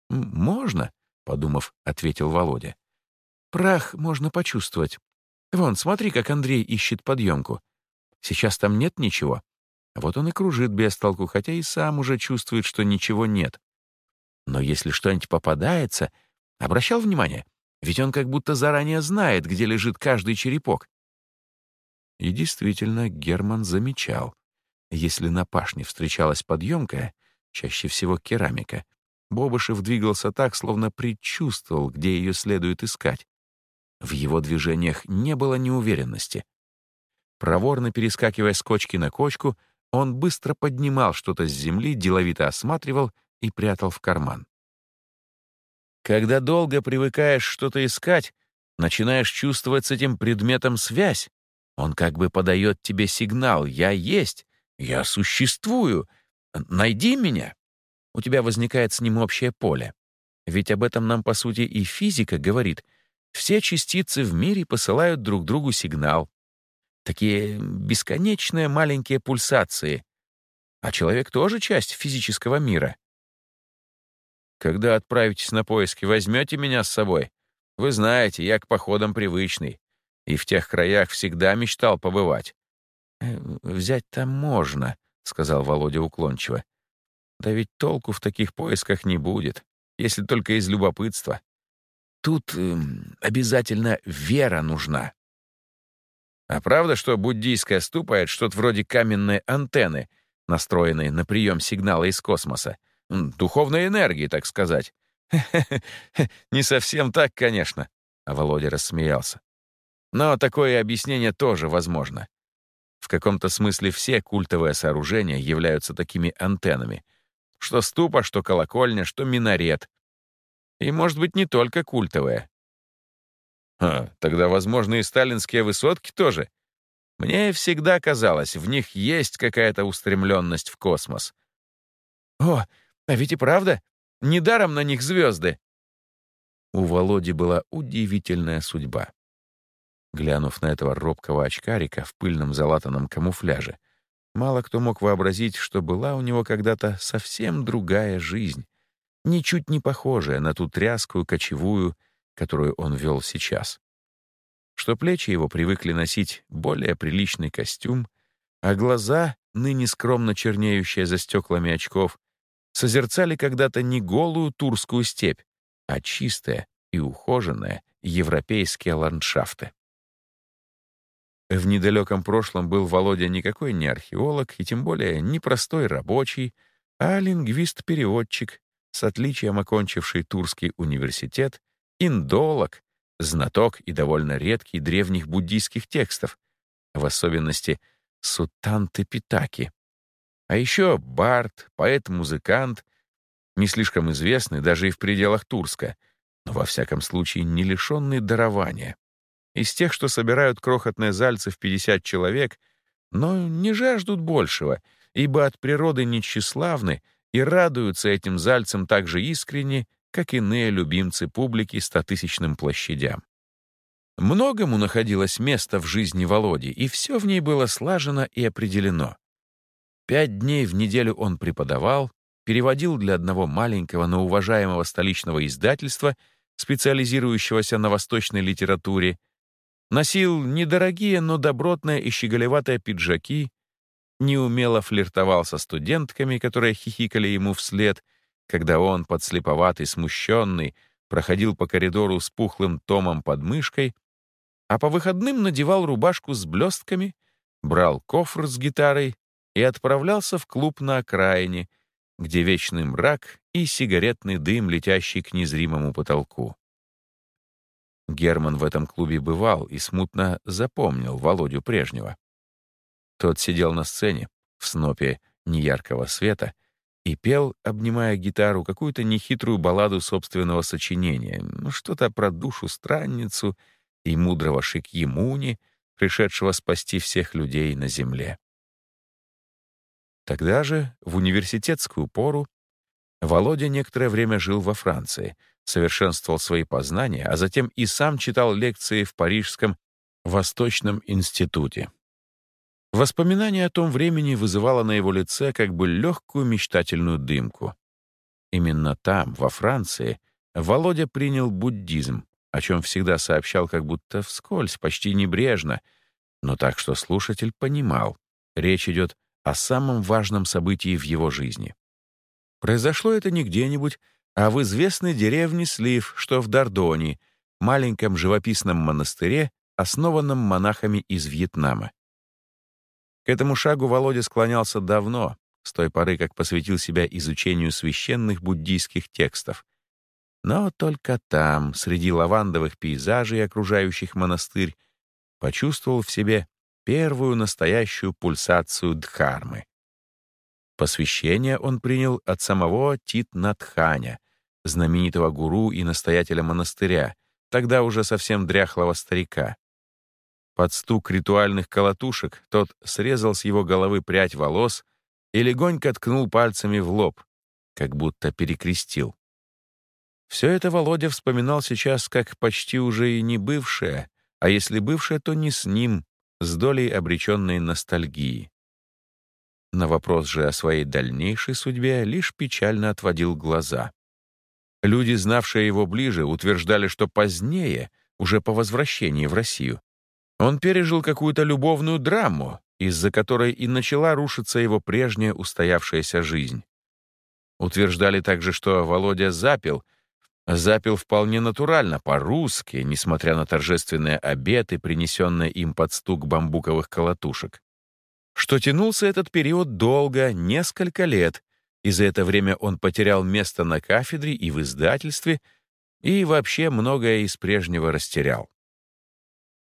«Можно», — подумав, ответил Володя. «Прах можно почувствовать. Вон, смотри, как Андрей ищет подъемку. Сейчас там нет ничего. Вот он и кружит без толку, хотя и сам уже чувствует, что ничего нет. Но если что-нибудь попадается, обращал внимание, ведь он как будто заранее знает, где лежит каждый черепок. И действительно, Герман замечал. Если на пашне встречалась подъемка, чаще всего керамика, Бобышев двигался так, словно предчувствовал, где ее следует искать. В его движениях не было неуверенности. Проворно перескакивая с кочки на кочку, он быстро поднимал что-то с земли, деловито осматривал и прятал в карман. Когда долго привыкаешь что-то искать, начинаешь чувствовать с этим предметом связь. Он как бы подает тебе сигнал «я есть», «я существую», «найди меня». У тебя возникает с ним общее поле. Ведь об этом нам, по сути, и физика говорит — все частицы в мире посылают друг другу сигнал. Такие бесконечные маленькие пульсации. А человек тоже часть физического мира. Когда отправитесь на поиски, возьмете меня с собой? Вы знаете, я к походам привычный. И в тех краях всегда мечтал побывать. «Э, «Взять там можно», — сказал Володя уклончиво. «Да ведь толку в таких поисках не будет, если только из любопытства. Тут э, обязательно вера нужна. А правда, что буддийская ступа — это что-то вроде каменной антенны, настроенной на прием сигнала из космоса? Духовной энергии, так сказать. Не совсем так, конечно, а Володя рассмеялся. Но такое объяснение тоже возможно. В каком-то смысле все культовые сооружения являются такими антеннами. Что ступа, что колокольня, что минарет. И, может быть, не только культовые. А, тогда, возможно, и сталинские высотки тоже. Мне всегда казалось, в них есть какая-то устремленность в космос. О, а ведь и правда, недаром на них звезды. У Володи была удивительная судьба. Глянув на этого робкого очкарика в пыльном залатанном камуфляже, мало кто мог вообразить, что была у него когда-то совсем другая жизнь, ничуть не похожая на ту тряскую, кочевую, которую он вел сейчас. Что плечи его привыкли носить более приличный костюм, а глаза, ныне скромно чернеющие за стеклами очков, созерцали когда-то не голую турскую степь, а чистые и ухоженные европейские ландшафты. В недалеком прошлом был Володя никакой не археолог и тем более не простой рабочий, а лингвист-переводчик, с отличием окончивший Турский университет, индолог, знаток и довольно редкий древних буддийских текстов, в особенности Сутанты Питаки. А еще бард, поэт-музыкант, не слишком известный даже и в пределах Турска, но во всяком случае не лишенный дарования. Из тех, что собирают крохотные зальцы в 50 человек, но не жаждут большего, ибо от природы нечиславны — и радуются этим зальцам так же искренне, как иные любимцы публики стотысячным площадям. Многому находилось место в жизни Володи, и все в ней было слажено и определено. Пять дней в неделю он преподавал, переводил для одного маленького, но уважаемого столичного издательства, специализирующегося на восточной литературе, носил недорогие, но добротные и щеголеватые пиджаки, неумело флиртовал со студентками, которые хихикали ему вслед, когда он, подслеповатый, смущенный, проходил по коридору с пухлым томом под мышкой, а по выходным надевал рубашку с блестками, брал кофр с гитарой и отправлялся в клуб на окраине, где вечный мрак и сигаретный дым, летящий к незримому потолку. Герман в этом клубе бывал и смутно запомнил Володю прежнего. Тот сидел на сцене, в снопе неяркого света, и пел, обнимая гитару, какую-то нехитрую балладу собственного сочинения, ну, что-то про душу-странницу и мудрого Шикьемуни, пришедшего спасти всех людей на земле. Тогда же, в университетскую пору, Володя некоторое время жил во Франции, совершенствовал свои познания, а затем и сам читал лекции в Парижском Восточном институте. Воспоминание о том времени вызывало на его лице как бы легкую мечтательную дымку. Именно там, во Франции, Володя принял буддизм, о чем всегда сообщал как будто вскользь, почти небрежно, но так, что слушатель понимал, речь идет о самом важном событии в его жизни. Произошло это не где-нибудь, а в известной деревне Слив, что в Дордоне, маленьком живописном монастыре, основанном монахами из Вьетнама. К этому шагу Володя склонялся давно, с той поры, как посвятил себя изучению священных буддийских текстов. Но только там, среди лавандовых пейзажей, окружающих монастырь, почувствовал в себе первую настоящую пульсацию Дхармы. Посвящение он принял от самого Тит-Натханя, знаменитого гуру и настоятеля монастыря, тогда уже совсем дряхлого старика. Под стук ритуальных колотушек тот срезал с его головы прядь волос и легонько ткнул пальцами в лоб, как будто перекрестил. Все это Володя вспоминал сейчас как почти уже и не бывшее, а если бывшее, то не с ним, с долей обреченной ностальгии. На вопрос же о своей дальнейшей судьбе лишь печально отводил глаза. Люди, знавшие его ближе, утверждали, что позднее, уже по возвращении в Россию, он пережил какую-то любовную драму, из-за которой и начала рушиться его прежняя устоявшаяся жизнь. Утверждали также, что Володя запил — запил вполне натурально, по-русски, несмотря на торжественные обеты, принесенные им под стук бамбуковых колотушек. Что тянулся этот период долго, несколько лет, и за это время он потерял место на кафедре и в издательстве, и вообще многое из прежнего растерял.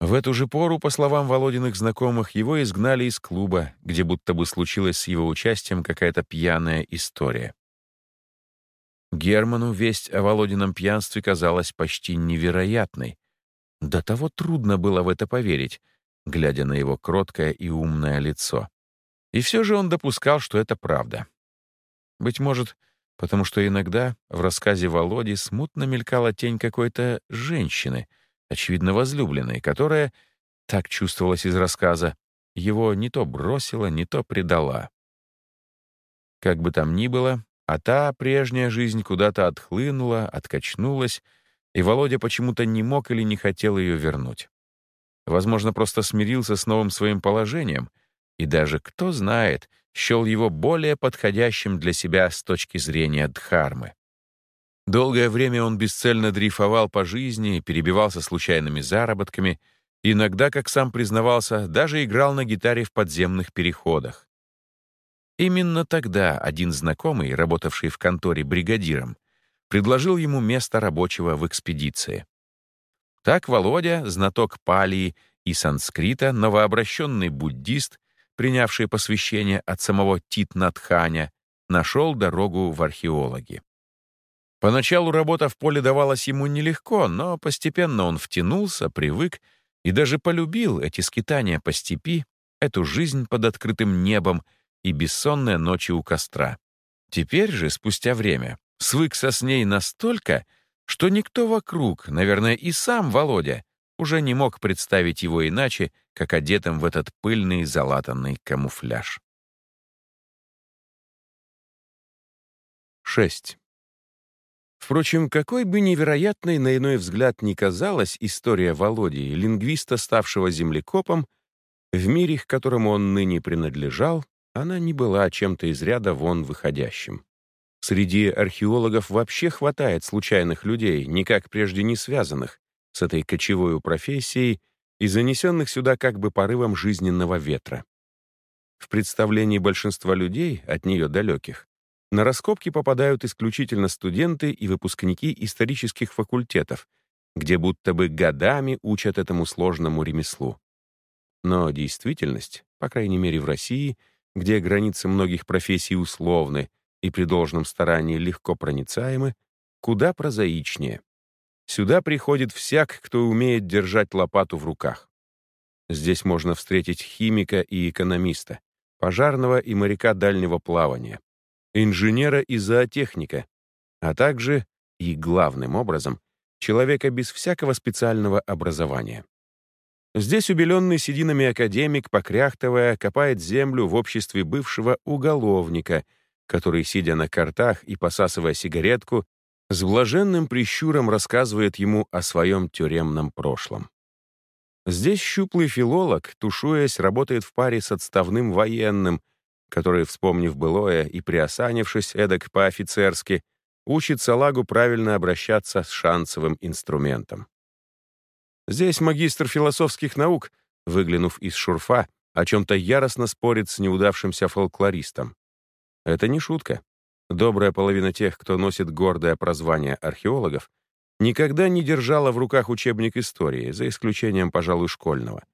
В эту же пору, по словам Володиных знакомых, его изгнали из клуба, где будто бы случилась с его участием какая-то пьяная история. Герману весть о Володином пьянстве казалась почти невероятной. До того трудно было в это поверить, глядя на его кроткое и умное лицо. И все же он допускал, что это правда. Быть может, потому что иногда в рассказе Володи смутно мелькала тень какой-то женщины, очевидно возлюбленной, которая, так чувствовалась из рассказа, его не то бросила, не то предала. Как бы там ни было, а та прежняя жизнь куда-то отхлынула, откачнулась, и Володя почему-то не мог или не хотел ее вернуть. Возможно, просто смирился с новым своим положением, и даже, кто знает, счел его более подходящим для себя с точки зрения Дхармы. Долгое время он бесцельно дрейфовал по жизни, перебивался случайными заработками, иногда, как сам признавался, даже играл на гитаре в подземных переходах. Именно тогда один знакомый, работавший в конторе бригадиром, предложил ему место рабочего в экспедиции. Так Володя, знаток палии и санскрита, новообращенный буддист, принявший посвящение от самого Титнатханя, нашел дорогу в археологи. Поначалу работа в поле давалась ему нелегко, но постепенно он втянулся, привык и даже полюбил эти скитания по степи, эту жизнь под открытым небом — и бессонные ночи у костра. Теперь же, спустя время, свыкся с ней настолько, что никто вокруг, наверное, и сам Володя, уже не мог представить его иначе, как одетым в этот пыльный залатанный камуфляж. 6. Впрочем, какой бы невероятной на иной взгляд ни казалась история Володи, лингвиста, ставшего землекопом, в мире, к которому он ныне принадлежал, она не была чем-то из ряда вон выходящим. Среди археологов вообще хватает случайных людей, никак прежде не связанных с этой кочевой профессией и занесенных сюда как бы порывом жизненного ветра. В представлении большинства людей, от нее далеких, на раскопки попадают исключительно студенты и выпускники исторических факультетов, где будто бы годами учат этому сложному ремеслу. Но действительность, по крайней мере в России, где границы многих профессий условны и при должном старании легко проницаемы, куда прозаичнее. Сюда приходит всяк, кто умеет держать лопату в руках. Здесь можно встретить химика и экономиста, пожарного и моряка дальнего плавания, инженера и зоотехника, а также, и главным образом, человека без всякого специального образования. Здесь убеленный сединами академик, покряхтывая, копает землю в обществе бывшего уголовника, который, сидя на картах и посасывая сигаретку, с блаженным прищуром рассказывает ему о своем тюремном прошлом. Здесь щуплый филолог, тушуясь, работает в паре с отставным военным, который, вспомнив былое и приосанившись эдак по-офицерски, учит салагу правильно обращаться с шансовым инструментом. Здесь магистр философских наук, выглянув из шурфа, о чем-то яростно спорит с неудавшимся фолклористом. Это не шутка. Добрая половина тех, кто носит гордое прозвание археологов, никогда не держала в руках учебник истории, за исключением, пожалуй, школьного.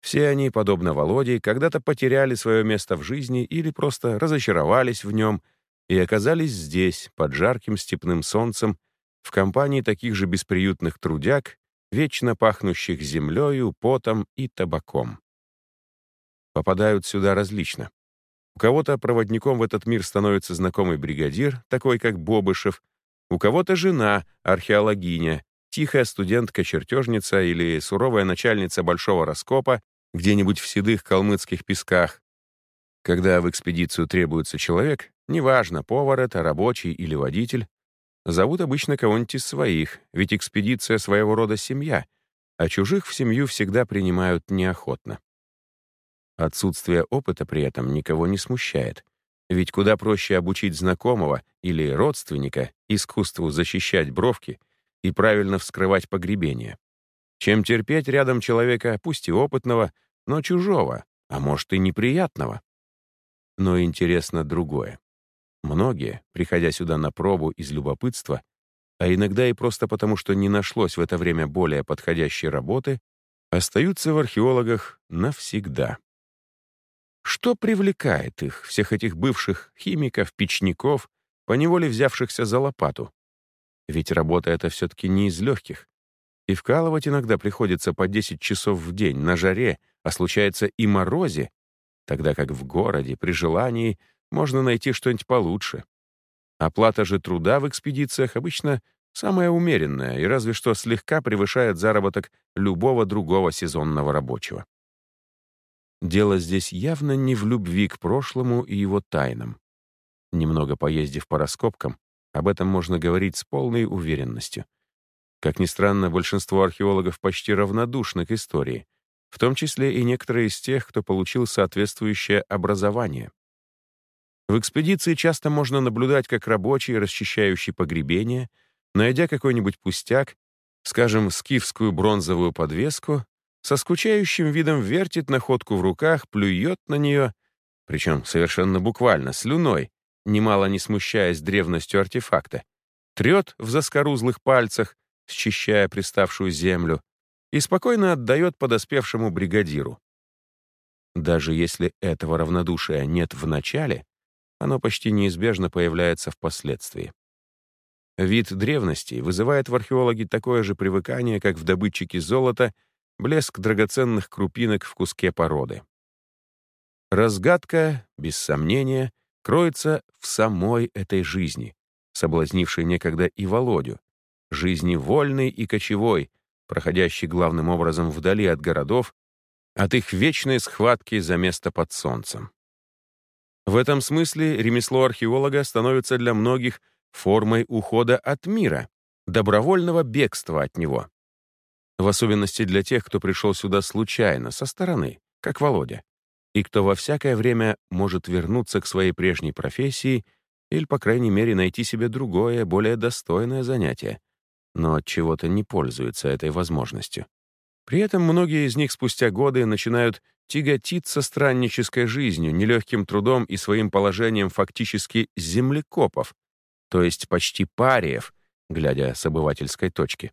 Все они, подобно Володе, когда-то потеряли свое место в жизни или просто разочаровались в нем и оказались здесь, под жарким степным солнцем, в компании таких же бесприютных трудяг, вечно пахнущих землею, потом и табаком. Попадают сюда различно. У кого-то проводником в этот мир становится знакомый бригадир, такой как Бобышев, у кого-то жена, археологиня, тихая студентка-чертежница или суровая начальница большого раскопа где-нибудь в седых калмыцких песках. Когда в экспедицию требуется человек, неважно, повар это, рабочий или водитель, зовут обычно кого-нибудь из своих, ведь экспедиция своего рода семья, а чужих в семью всегда принимают неохотно. Отсутствие опыта при этом никого не смущает, ведь куда проще обучить знакомого или родственника искусству защищать бровки и правильно вскрывать погребение, чем терпеть рядом человека, пусть и опытного, но чужого, а может и неприятного. Но интересно другое. Многие, приходя сюда на пробу из любопытства, а иногда и просто потому, что не нашлось в это время более подходящей работы, остаются в археологах навсегда. Что привлекает их, всех этих бывших химиков, печников, поневоле взявшихся за лопату? Ведь работа эта все-таки не из легких. И вкалывать иногда приходится по 10 часов в день на жаре, а случается и морозе, тогда как в городе при желании можно найти что-нибудь получше. Оплата же труда в экспедициях обычно самая умеренная и разве что слегка превышает заработок любого другого сезонного рабочего. Дело здесь явно не в любви к прошлому и его тайнам. Немного поездив по раскопкам, об этом можно говорить с полной уверенностью. Как ни странно, большинство археологов почти равнодушны к истории, в том числе и некоторые из тех, кто получил соответствующее образование. В экспедиции часто можно наблюдать, как рабочий, расчищающий погребение, найдя какой-нибудь пустяк, скажем, скифскую бронзовую подвеску, со скучающим видом вертит находку в руках, плюет на нее, причем совершенно буквально, слюной, немало не смущаясь древностью артефакта, трет в заскорузлых пальцах, счищая приставшую землю, и спокойно отдает подоспевшему бригадиру. Даже если этого равнодушия нет в начале, оно почти неизбежно появляется впоследствии. Вид древности вызывает в археологе такое же привыкание, как в добытчике золота — блеск драгоценных крупинок в куске породы. Разгадка, без сомнения, кроется в самой этой жизни, соблазнившей некогда и Володю, жизни вольной и кочевой, проходящей главным образом вдали от городов, от их вечной схватки за место под солнцем. В этом смысле ремесло археолога становится для многих формой ухода от мира, добровольного бегства от него. В особенности для тех, кто пришел сюда случайно, со стороны, как Володя, и кто во всякое время может вернуться к своей прежней профессии или, по крайней мере, найти себе другое, более достойное занятие, но от чего-то не пользуются этой возможностью. При этом многие из них спустя годы начинают тяготиться страннической жизнью, нелегким трудом и своим положением фактически землекопов, то есть почти париев, глядя с обывательской точки.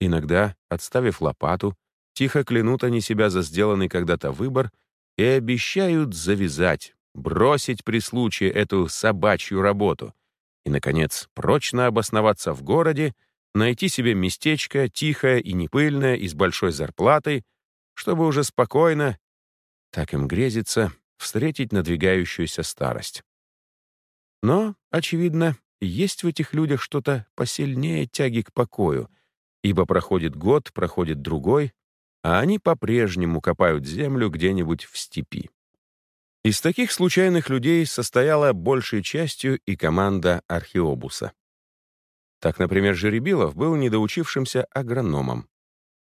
Иногда, отставив лопату, тихо клянут они себя за сделанный когда-то выбор и обещают завязать, бросить при случае эту собачью работу и, наконец, прочно обосноваться в городе, найти себе местечко, тихое и непыльное и с большой зарплатой, чтобы уже спокойно, так им грезится, встретить надвигающуюся старость. Но, очевидно, есть в этих людях что-то посильнее тяги к покою, ибо проходит год, проходит другой, а они по-прежнему копают землю где-нибудь в степи. Из таких случайных людей состояла большей частью и команда археобуса. Так, например, Жеребилов был недоучившимся агрономом.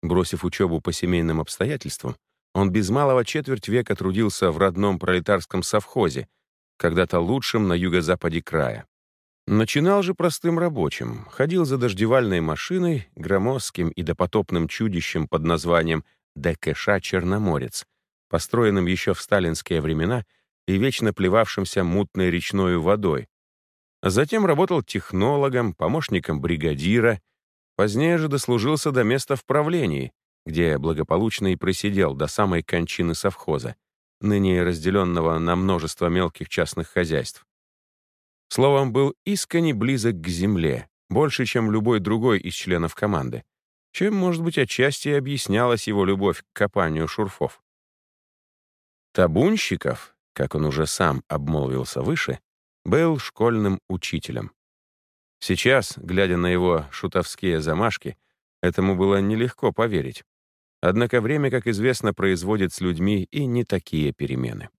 Бросив учебу по семейным обстоятельствам, он без малого четверть века трудился в родном пролетарском совхозе, когда-то лучшем на юго-западе края. Начинал же простым рабочим, ходил за дождевальной машиной, громоздким и допотопным чудищем под названием ДКШ «Черноморец», построенным еще в сталинские времена и вечно плевавшимся мутной речной водой. Затем работал технологом, помощником бригадира, позднее же дослужился до места в правлении, где благополучно и просидел до самой кончины совхоза, ныне разделенного на множество мелких частных хозяйств. Словом, был искренне близок к земле, больше, чем любой другой из членов команды, чем, может быть, отчасти объяснялась его любовь к копанию шурфов. Табунщиков, как он уже сам обмолвился выше, был школьным учителем. Сейчас, глядя на его шутовские замашки, этому было нелегко поверить. Однако время, как известно, производит с людьми и не такие перемены.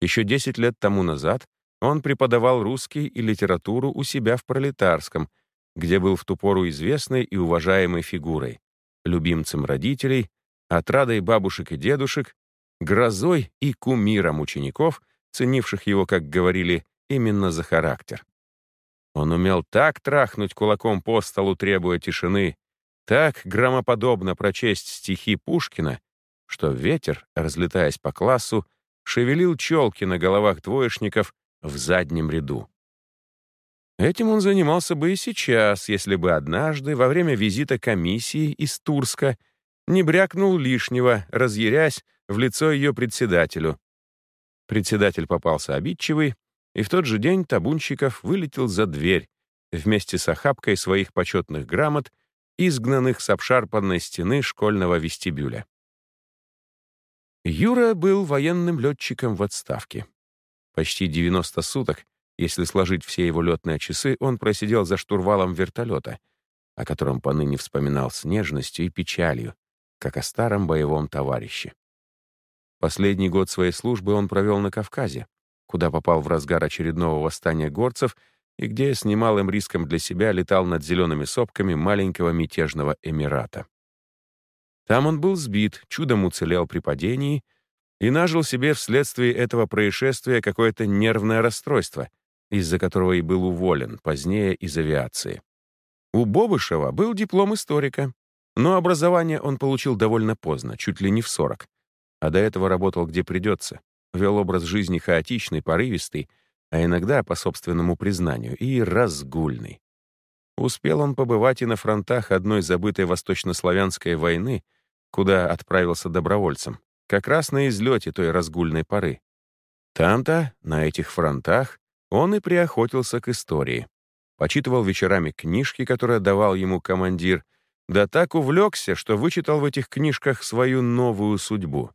Еще 10 лет тому назад он преподавал русский и литературу у себя в Пролетарском, где был в ту пору известной и уважаемой фигурой, любимцем родителей, отрадой бабушек и дедушек, грозой и кумиром учеников, ценивших его, как говорили, именно за характер. Он умел так трахнуть кулаком по столу, требуя тишины, так громоподобно прочесть стихи Пушкина, что ветер, разлетаясь по классу, шевелил челки на головах двоечников в заднем ряду. Этим он занимался бы и сейчас, если бы однажды, во время визита комиссии из Турска, не брякнул лишнего, разъярясь в лицо ее председателю. Председатель попался обидчивый, и в тот же день Табунщиков вылетел за дверь вместе с охапкой своих почетных грамот, изгнанных с обшарпанной стены школьного вестибюля. Юра был военным летчиком в отставке. Почти 90 суток, если сложить все его летные часы, он просидел за штурвалом вертолета, о котором поныне вспоминал с нежностью и печалью, как о старом боевом товарище. Последний год своей службы он провел на Кавказе, куда попал в разгар очередного восстания горцев и где с немалым риском для себя летал над зелеными сопками маленького мятежного Эмирата. Там он был сбит, чудом уцелел при падении — и нажил себе вследствие этого происшествия какое-то нервное расстройство, из-за которого и был уволен позднее из авиации. У Бобышева был диплом историка, но образование он получил довольно поздно, чуть ли не в 40, а до этого работал где придется, вел образ жизни хаотичный, порывистый, а иногда, по собственному признанию, и разгульный. Успел он побывать и на фронтах одной забытой восточнославянской войны, куда отправился добровольцем, как раз на излете той разгульной поры. Там-то, на этих фронтах, он и приохотился к истории. Почитывал вечерами книжки, которые давал ему командир, да так увлекся, что вычитал в этих книжках свою новую судьбу.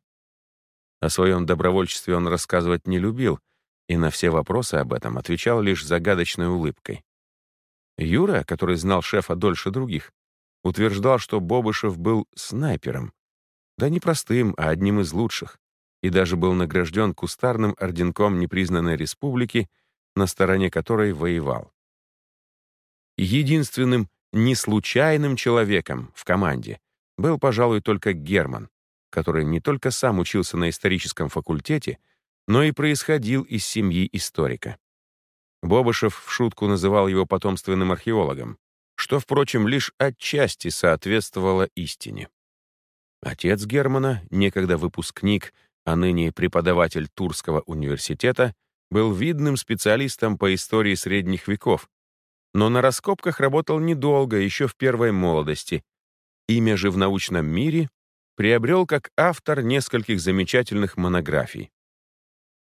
О своем добровольчестве он рассказывать не любил, и на все вопросы об этом отвечал лишь загадочной улыбкой. Юра, который знал шефа дольше других, утверждал, что Бобышев был снайпером, да не простым, а одним из лучших, и даже был награжден кустарным орденком непризнанной республики, на стороне которой воевал. Единственным неслучайным человеком в команде был, пожалуй, только Герман, который не только сам учился на историческом факультете, но и происходил из семьи историка. Бобышев в шутку называл его потомственным археологом, что, впрочем, лишь отчасти соответствовало истине. Отец Германа, некогда выпускник, а ныне преподаватель Турского университета, был видным специалистом по истории средних веков, но на раскопках работал недолго, еще в первой молодости. Имя же в научном мире приобрел как автор нескольких замечательных монографий.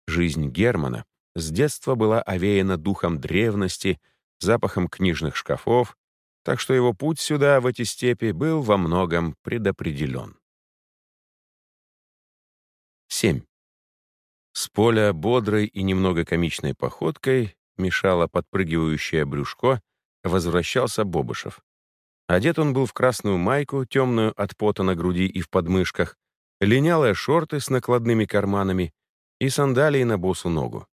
Жизнь Германа с детства была овеяна духом древности, запахом книжных шкафов, так что его путь сюда, в эти степи, был во многом предопределен. 7. С поля бодрой и немного комичной походкой мешало подпрыгивающее брюшко, возвращался Бобышев. Одет он был в красную майку, темную от пота на груди и в подмышках, линялые шорты с накладными карманами и сандалии на босу ногу.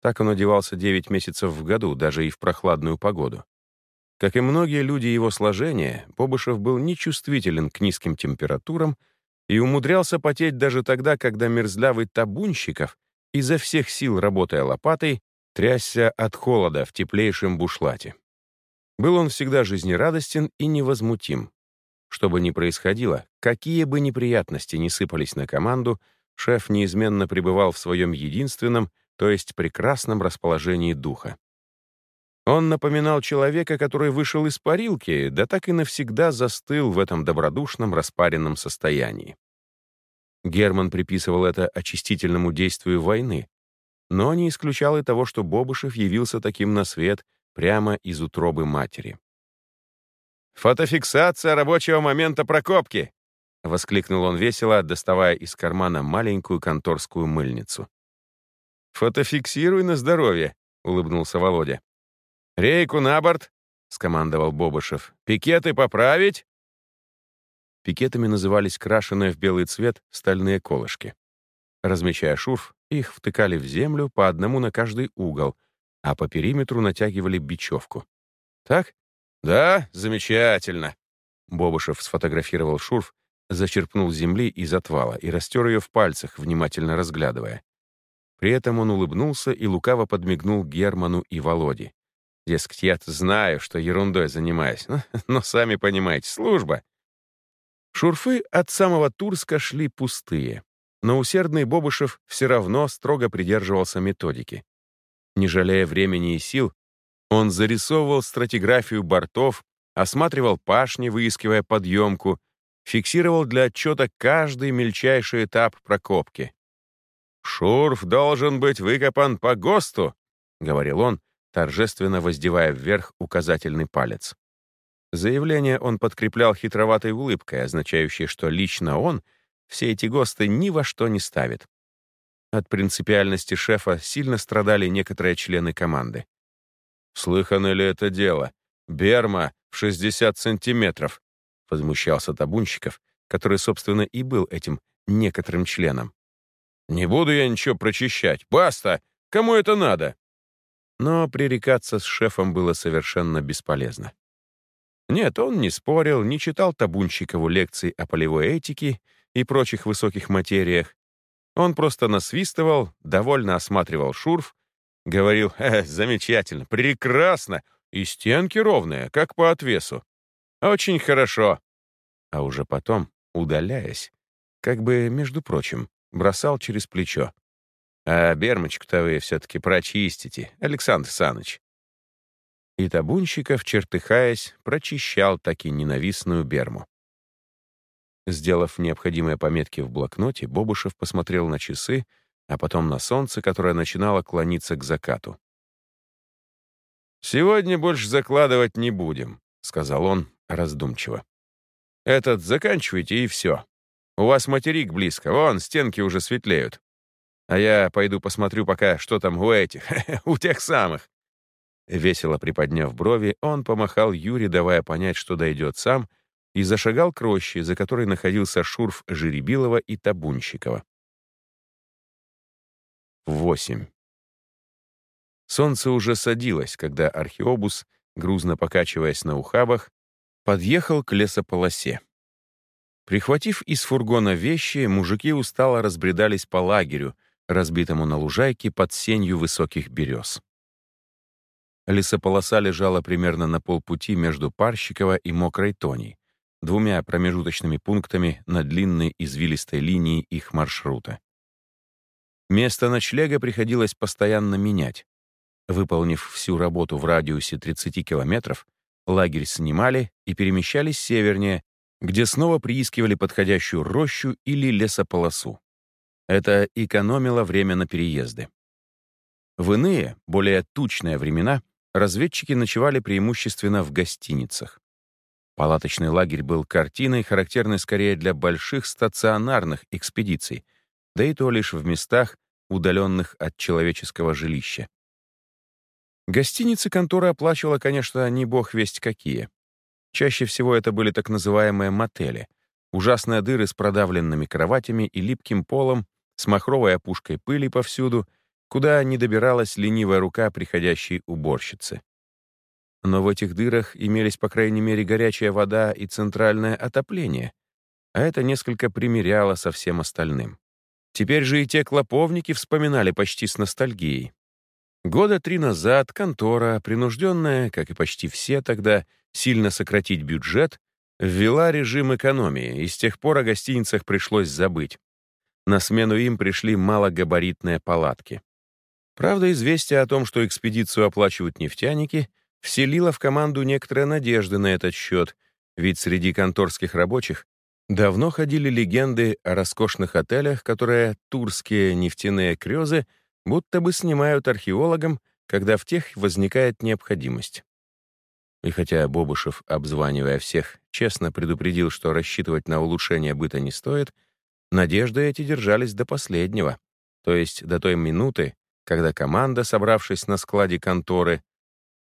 Так он одевался 9 месяцев в году, даже и в прохладную погоду. Как и многие люди его сложения, Бобышев был нечувствителен к низким температурам и умудрялся потеть даже тогда, когда мерзлявый табунщиков, изо всех сил работая лопатой, трясся от холода в теплейшем бушлате. Был он всегда жизнерадостен и невозмутим. Что бы ни происходило, какие бы неприятности ни сыпались на команду, шеф неизменно пребывал в своем единственном, то есть прекрасном расположении духа. Он напоминал человека, который вышел из парилки, да так и навсегда застыл в этом добродушном, распаренном состоянии. Герман приписывал это очистительному действию войны, но не исключал и того, что Бобышев явился таким на свет прямо из утробы матери. «Фотофиксация рабочего момента прокопки!» — воскликнул он весело, доставая из кармана маленькую конторскую мыльницу. «Фотофиксируй на здоровье», — улыбнулся Володя. «Рейку на борт», — скомандовал Бобышев. «Пикеты поправить?» Пикетами назывались крашеные в белый цвет стальные колышки. Размещая шурф, их втыкали в землю по одному на каждый угол, а по периметру натягивали бечевку. «Так?» «Да, замечательно!» Бобышев сфотографировал шурф, зачерпнул земли из отвала и растер ее в пальцах, внимательно разглядывая. При этом он улыбнулся и лукаво подмигнул Герману и Володе. Дескать, я знаю, что ерундой занимаюсь, но, но сами понимаете, служба. Шурфы от самого Турска шли пустые, но усердный Бобышев все равно строго придерживался методики. Не жалея времени и сил, он зарисовывал стратиграфию бортов, осматривал пашни, выискивая подъемку, фиксировал для отчета каждый мельчайший этап прокопки. «Шурф должен быть выкопан по ГОСТу», — говорил он, торжественно воздевая вверх указательный палец. Заявление он подкреплял хитроватой улыбкой, означающей, что лично он все эти ГОСТы ни во что не ставит. От принципиальности шефа сильно страдали некоторые члены команды. «Слыхано ли это дело? Берма в 60 сантиметров!» — возмущался Табунщиков, который, собственно, и был этим некоторым членом. «Не буду я ничего прочищать. Баста! Кому это надо?» Но пререкаться с шефом было совершенно бесполезно. Нет, он не спорил, не читал Табунщикову лекций о полевой этике и прочих высоких материях. Он просто насвистывал, довольно осматривал шурф, говорил «Э, замечательно, прекрасно, и стенки ровные, как по отвесу. Очень хорошо». А уже потом, удаляясь, как бы, между прочим, бросал через плечо. А бермочку-то вы все-таки прочистите, Александр Саныч. И табунщиков, чертыхаясь, прочищал таки ненавистную берму. Сделав необходимые пометки в блокноте, Бобушев посмотрел на часы, а потом на солнце, которое начинало клониться к закату. «Сегодня больше закладывать не будем», — сказал он раздумчиво. «Этот заканчивайте, и все. У вас материк близко, вон, стенки уже светлеют. А я пойду посмотрю пока, что там у этих, у тех самых». Весело приподняв брови, он помахал Юре, давая понять, что дойдет сам, и зашагал к роще, за которой находился шурф Жеребилова и Табунщикова. 8. Солнце уже садилось, когда археобус, грузно покачиваясь на ухабах, подъехал к лесополосе. Прихватив из фургона вещи, мужики устало разбредались по лагерю, разбитому на лужайке под сенью высоких берез. Лесополоса лежала примерно на полпути между Парщикова и Мокрой Тоней, двумя промежуточными пунктами на длинной извилистой линии их маршрута. Место ночлега приходилось постоянно менять. Выполнив всю работу в радиусе 30 километров, лагерь снимали и перемещались севернее, где снова приискивали подходящую рощу или лесополосу. Это экономило время на переезды. В иные, более тучные времена разведчики ночевали преимущественно в гостиницах. Палаточный лагерь был картиной, характерной скорее для больших стационарных экспедиций, да и то лишь в местах, удаленных от человеческого жилища. Гостиницы контора оплачивала, конечно, не бог весть какие. Чаще всего это были так называемые мотели, ужасные дыры с продавленными кроватями и липким полом, с махровой опушкой пыли повсюду, куда не добиралась ленивая рука приходящей уборщицы. Но в этих дырах имелись, по крайней мере, горячая вода и центральное отопление, а это несколько примеряло со всем остальным. Теперь же и те клоповники вспоминали почти с ностальгией. Года три назад контора, принужденная, как и почти все тогда, сильно сократить бюджет, ввела режим экономии, и с тех пор о гостиницах пришлось забыть. На смену им пришли малогабаритные палатки. Правда, известие о том, что экспедицию оплачивают нефтяники, вселило в команду некоторые надежды на этот счет, ведь среди конторских рабочих давно ходили легенды о роскошных отелях, которые турские нефтяные крёзы — будто бы снимают археологам, когда в тех возникает необходимость. И хотя Бобушев, обзванивая всех, честно предупредил, что рассчитывать на улучшение быта не стоит, надежды эти держались до последнего, то есть до той минуты, когда команда, собравшись на складе конторы,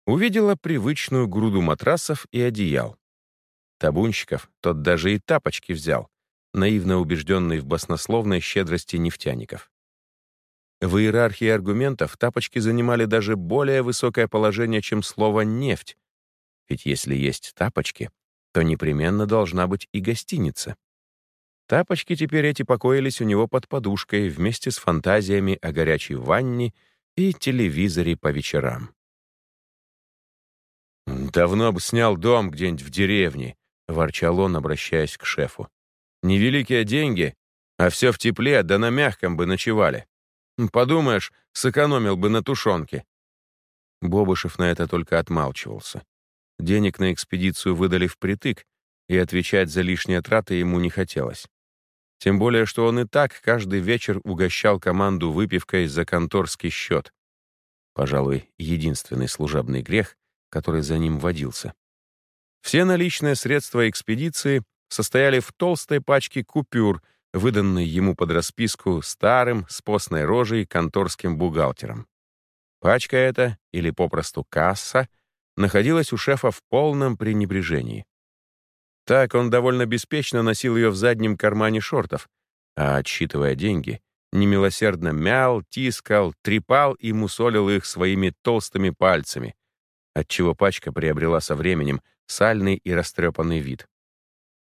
увидела привычную груду матрасов и одеял. Табунщиков тот даже и тапочки взял, наивно убежденный в баснословной щедрости нефтяников. В иерархии аргументов тапочки занимали даже более высокое положение, чем слово «нефть». Ведь если есть тапочки, то непременно должна быть и гостиница. Тапочки теперь эти покоились у него под подушкой вместе с фантазиями о горячей ванне и телевизоре по вечерам. «Давно бы снял дом где-нибудь в деревне», — ворчал он, обращаясь к шефу. «Невеликие деньги, а все в тепле, да на мягком бы ночевали». Подумаешь, сэкономил бы на тушенке. Бобышев на это только отмалчивался. Денег на экспедицию выдали впритык, и отвечать за лишние траты ему не хотелось. Тем более, что он и так каждый вечер угощал команду выпивкой за конторский счет. Пожалуй, единственный служебный грех, который за ним водился. Все наличные средства экспедиции состояли в толстой пачке купюр — выданный ему под расписку старым с постной рожей конторским бухгалтером. Пачка эта, или попросту касса, находилась у шефа в полном пренебрежении. Так он довольно беспечно носил ее в заднем кармане шортов, а, отсчитывая деньги, немилосердно мял, тискал, трепал и мусолил их своими толстыми пальцами, отчего пачка приобрела со временем сальный и растрепанный вид.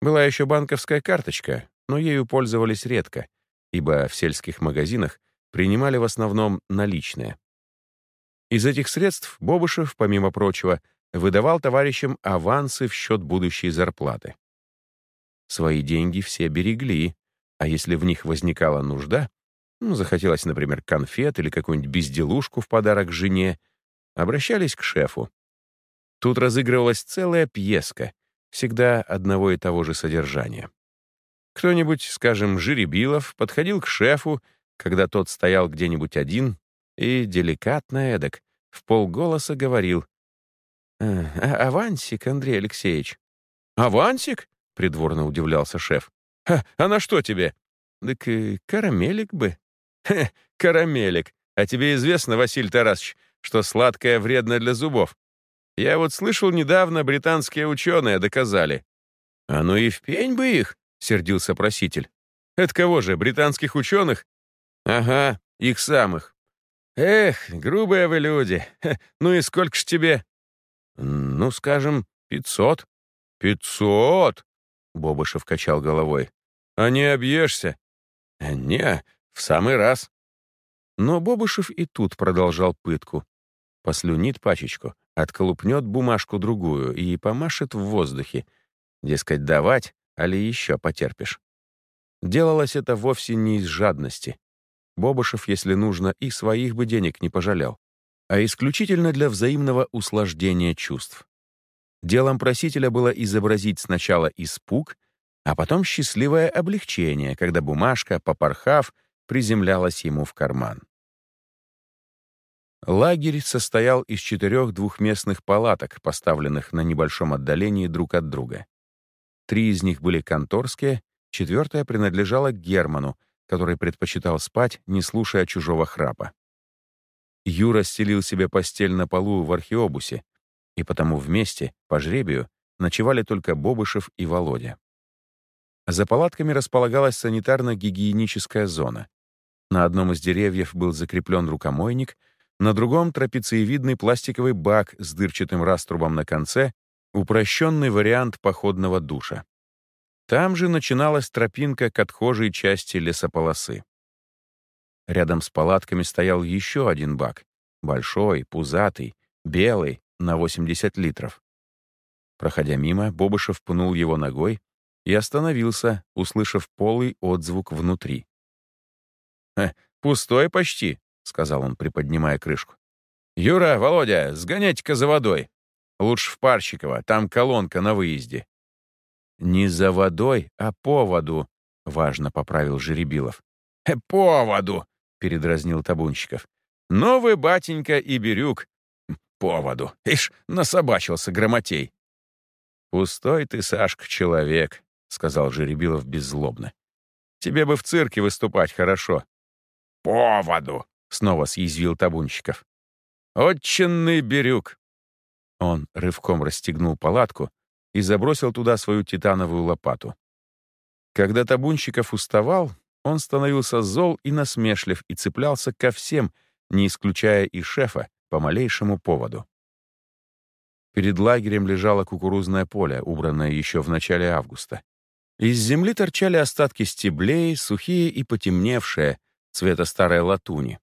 Была еще банковская карточка, но ею пользовались редко, ибо в сельских магазинах принимали в основном наличные. Из этих средств Бобышев, помимо прочего, выдавал товарищам авансы в счет будущей зарплаты. Свои деньги все берегли, а если в них возникала нужда, ну, захотелось, например, конфет или какую-нибудь безделушку в подарок жене, обращались к шефу. Тут разыгрывалась целая пьеска, всегда одного и того же содержания. Кто-нибудь, скажем, Жеребилов, подходил к шефу, когда тот стоял где-нибудь один, и деликатно эдак, в полголоса говорил. «А, «Авансик, Андрей Алексеевич». «Авансик?» — придворно удивлялся шеф. «А, а на что тебе?» «Так э, карамелик бы». «Хе, карамелик. А тебе известно, Василий Тарасович, что сладкое вредно для зубов? Я вот слышал недавно, британские ученые доказали. А ну и в пень бы их, — сердился проситель. «Это кого же, британских ученых?» «Ага, их самых». «Эх, грубые вы люди. Ну и сколько ж тебе?» «Ну, скажем, пятьсот». «Пятьсот?» — Бобышев качал головой. «А не объешься?» «Не, в самый раз». Но Бобышев и тут продолжал пытку. послюнит пачечку, отколупнет бумажку другую и помашет в воздухе. Дескать, давать, али еще потерпишь. Делалось это вовсе не из жадности. Бобышев, если нужно, и своих бы денег не пожалел, а исключительно для взаимного услаждения чувств. Делом просителя было изобразить сначала испуг, а потом счастливое облегчение, когда бумажка, попорхав, приземлялась ему в карман. Лагерь состоял из четырех двухместных палаток, поставленных на небольшом отдалении друг от друга. Три из них были конторские, четвертая принадлежала Герману, который предпочитал спать, не слушая чужого храпа. Юра стелил себе постель на полу в археобусе, и потому вместе, по жребию, ночевали только Бобышев и Володя. За палатками располагалась санитарно-гигиеническая зона. На одном из деревьев был закреплен рукомойник, на другом — трапециевидный пластиковый бак с дырчатым раструбом на конце, упрощенный вариант походного душа. Там же начиналась тропинка к отхожей части лесополосы. Рядом с палатками стоял еще один бак, большой, пузатый, белый, на 80 литров. Проходя мимо, Бобышев пнул его ногой и остановился, услышав полый отзвук внутри. «Пустой почти», — сказал он, приподнимая крышку. «Юра, Володя, сгоняйте-ка за водой. Лучше в Парщиково, там колонка на выезде». «Не за водой, а по воду», — важно поправил Жеребилов. «Э, «По воду», — передразнил Табунщиков. «Новый батенька и Бирюк. По воду. Ишь, насобачился грамотей». «Пустой ты, Сашка, человек», — сказал Жеребилов беззлобно. «Тебе бы в цирке выступать хорошо». «По воду», — снова съязвил Табунщиков. «Отчинный Бирюк». Он рывком расстегнул палатку, и забросил туда свою титановую лопату. Когда Табунщиков уставал, он становился зол и насмешлив и цеплялся ко всем, не исключая и шефа, по малейшему поводу. Перед лагерем лежало кукурузное поле, убранное еще в начале августа. Из земли торчали остатки стеблей, сухие и потемневшие, цвета старой латуни,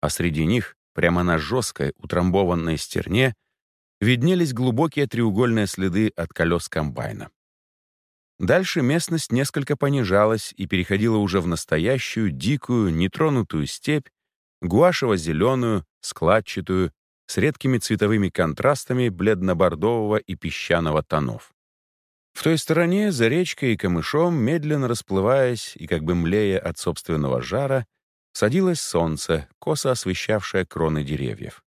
а среди них, прямо на жесткой, утрамбованной стерне, виднелись глубокие треугольные следы от колес комбайна. Дальше местность несколько понижалась и переходила уже в настоящую, дикую, нетронутую степь, гуашево-зеленую, складчатую, с редкими цветовыми контрастами бледно-бордового и песчаного тонов. В той стороне, за речкой и камышом, медленно расплываясь и как бы млея от собственного жара, садилось солнце, косо освещавшее кроны деревьев.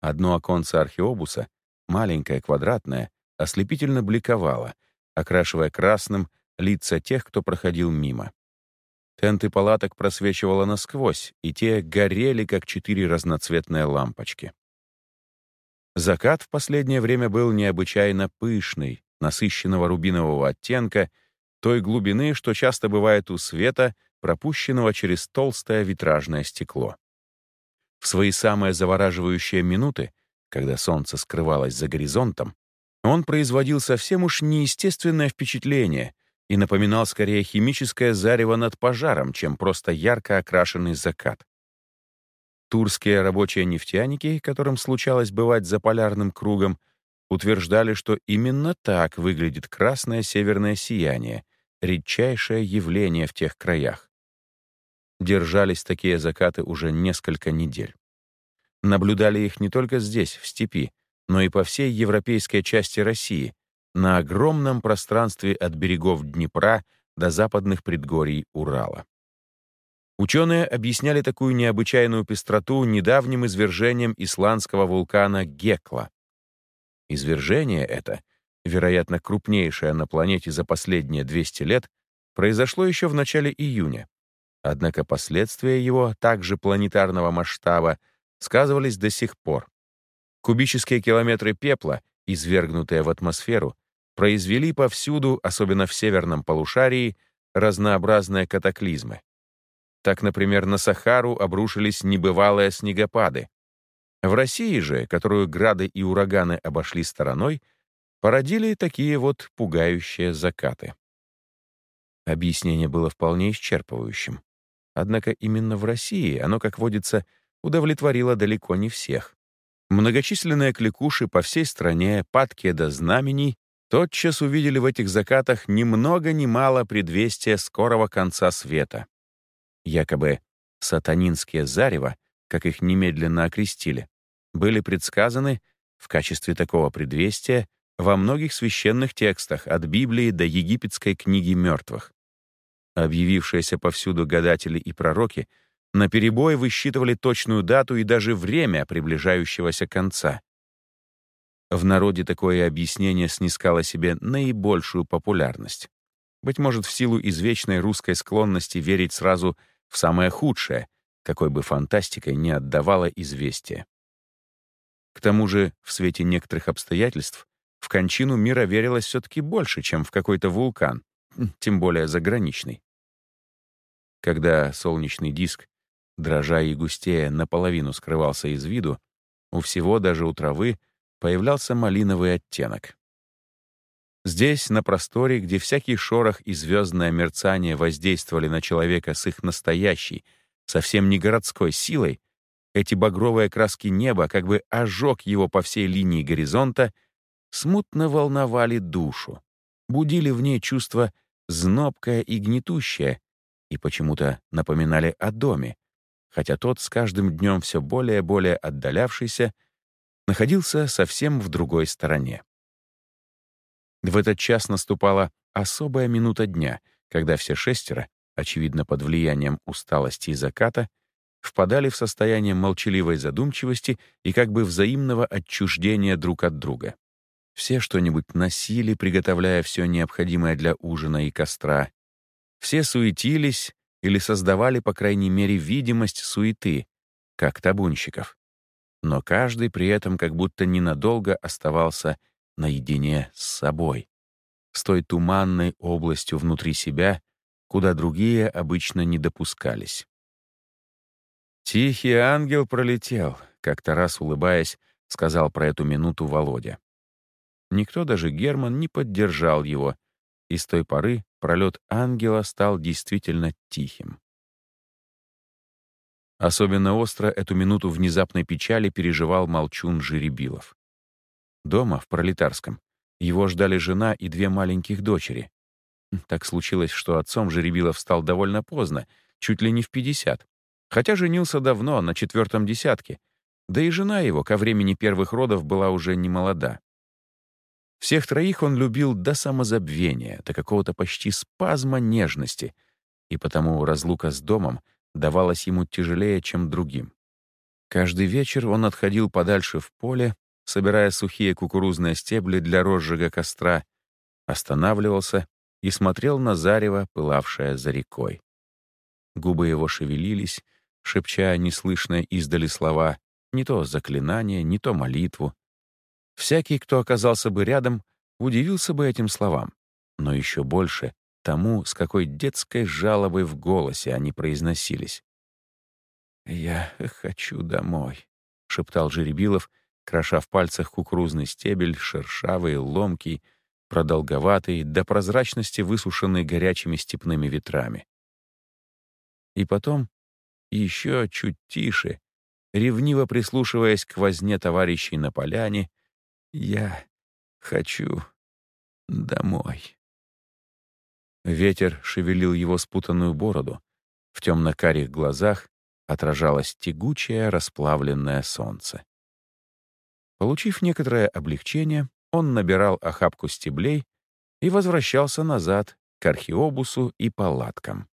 Одно оконце археобуса, маленькое, квадратное, ослепительно бликовало, окрашивая красным лица тех, кто проходил мимо. Тенты палаток просвечивало насквозь, и те горели, как четыре разноцветные лампочки. Закат в последнее время был необычайно пышный, насыщенного рубинового оттенка, той глубины, что часто бывает у света, пропущенного через толстое витражное стекло. В свои самые завораживающие минуты, когда солнце скрывалось за горизонтом, он производил совсем уж неестественное впечатление и напоминал скорее химическое зарево над пожаром, чем просто ярко окрашенный закат. Турские рабочие нефтяники, которым случалось бывать за полярным кругом, утверждали, что именно так выглядит красное северное сияние, редчайшее явление в тех краях держались такие закаты уже несколько недель. Наблюдали их не только здесь, в степи, но и по всей европейской части России, на огромном пространстве от берегов Днепра до западных предгорий Урала. Ученые объясняли такую необычайную пестроту недавним извержением исландского вулкана Гекла. Извержение это, вероятно, крупнейшее на планете за последние 200 лет, произошло еще в начале июня, Однако последствия его, также планетарного масштаба, сказывались до сих пор. Кубические километры пепла, извергнутые в атмосферу, произвели повсюду, особенно в северном полушарии, разнообразные катаклизмы. Так, например, на Сахару обрушились небывалые снегопады. В России же, которую грады и ураганы обошли стороной, породили такие вот пугающие закаты. Объяснение было вполне исчерпывающим. Однако именно в России оно, как водится, удовлетворило далеко не всех. Многочисленные кликуши по всей стране, падкие до знамений, тотчас увидели в этих закатах ни много ни мало предвестия скорого конца света. Якобы сатанинские зарева, как их немедленно окрестили, были предсказаны в качестве такого предвестия во многих священных текстах от Библии до египетской книги мертвых. Объявившиеся повсюду гадатели и пророки наперебой высчитывали точную дату и даже время приближающегося конца. В народе такое объяснение снискало себе наибольшую популярность. Быть может, в силу извечной русской склонности верить сразу в самое худшее, какой бы фантастикой не отдавало известие. К тому же, в свете некоторых обстоятельств, в кончину мира верилось все-таки больше, чем в какой-то вулкан, тем более заграничный. Когда солнечный диск, дрожа и густея, наполовину скрывался из виду, у всего, даже у травы, появлялся малиновый оттенок. Здесь, на просторе, где всякий шорох и звездное мерцание воздействовали на человека с их настоящей, совсем не городской силой, эти багровые краски неба, как бы ожог его по всей линии горизонта, смутно волновали душу, будили в ней чувство знобкое и гнетущее, и почему-то напоминали о доме, хотя тот с каждым днем все более и более отдалявшийся находился совсем в другой стороне. В этот час наступала особая минута дня, когда все шестеро, очевидно под влиянием усталости и заката, впадали в состояние молчаливой задумчивости и как бы взаимного отчуждения друг от друга. Все что-нибудь носили, приготовляя все необходимое для ужина и костра. Все суетились или создавали, по крайней мере, видимость суеты, как табунщиков. Но каждый при этом как будто ненадолго оставался наедине с собой, с той туманной областью внутри себя, куда другие обычно не допускались. «Тихий ангел пролетел», — как-то раз, улыбаясь, сказал про эту минуту Володя. Никто, даже Герман, не поддержал его, и с той поры пролет ангела стал действительно тихим. Особенно остро эту минуту внезапной печали переживал молчун Жеребилов. Дома, в Пролетарском, его ждали жена и две маленьких дочери. Так случилось, что отцом Жеребилов стал довольно поздно, чуть ли не в 50, хотя женился давно, на четвертом десятке, да и жена его ко времени первых родов была уже не молода. Всех троих он любил до самозабвения, до какого-то почти спазма нежности, и потому разлука с домом давалась ему тяжелее, чем другим. Каждый вечер он отходил подальше в поле, собирая сухие кукурузные стебли для розжига костра, останавливался и смотрел на зарево, пылавшее за рекой. Губы его шевелились, шепча неслышные издали слова, не то заклинание, не то молитву. Всякий, кто оказался бы рядом, удивился бы этим словам, но еще больше — тому, с какой детской жалобой в голосе они произносились. «Я хочу домой», — шептал Жеребилов, кроша в пальцах кукурузный стебель, шершавый, ломкий, продолговатый, до прозрачности высушенный горячими степными ветрами. И потом еще чуть тише, ревниво прислушиваясь к возне товарищей на поляне, «Я хочу домой». Ветер шевелил его спутанную бороду. В темно-карих глазах отражалось тягучее расплавленное солнце. Получив некоторое облегчение, он набирал охапку стеблей и возвращался назад к археобусу и палаткам.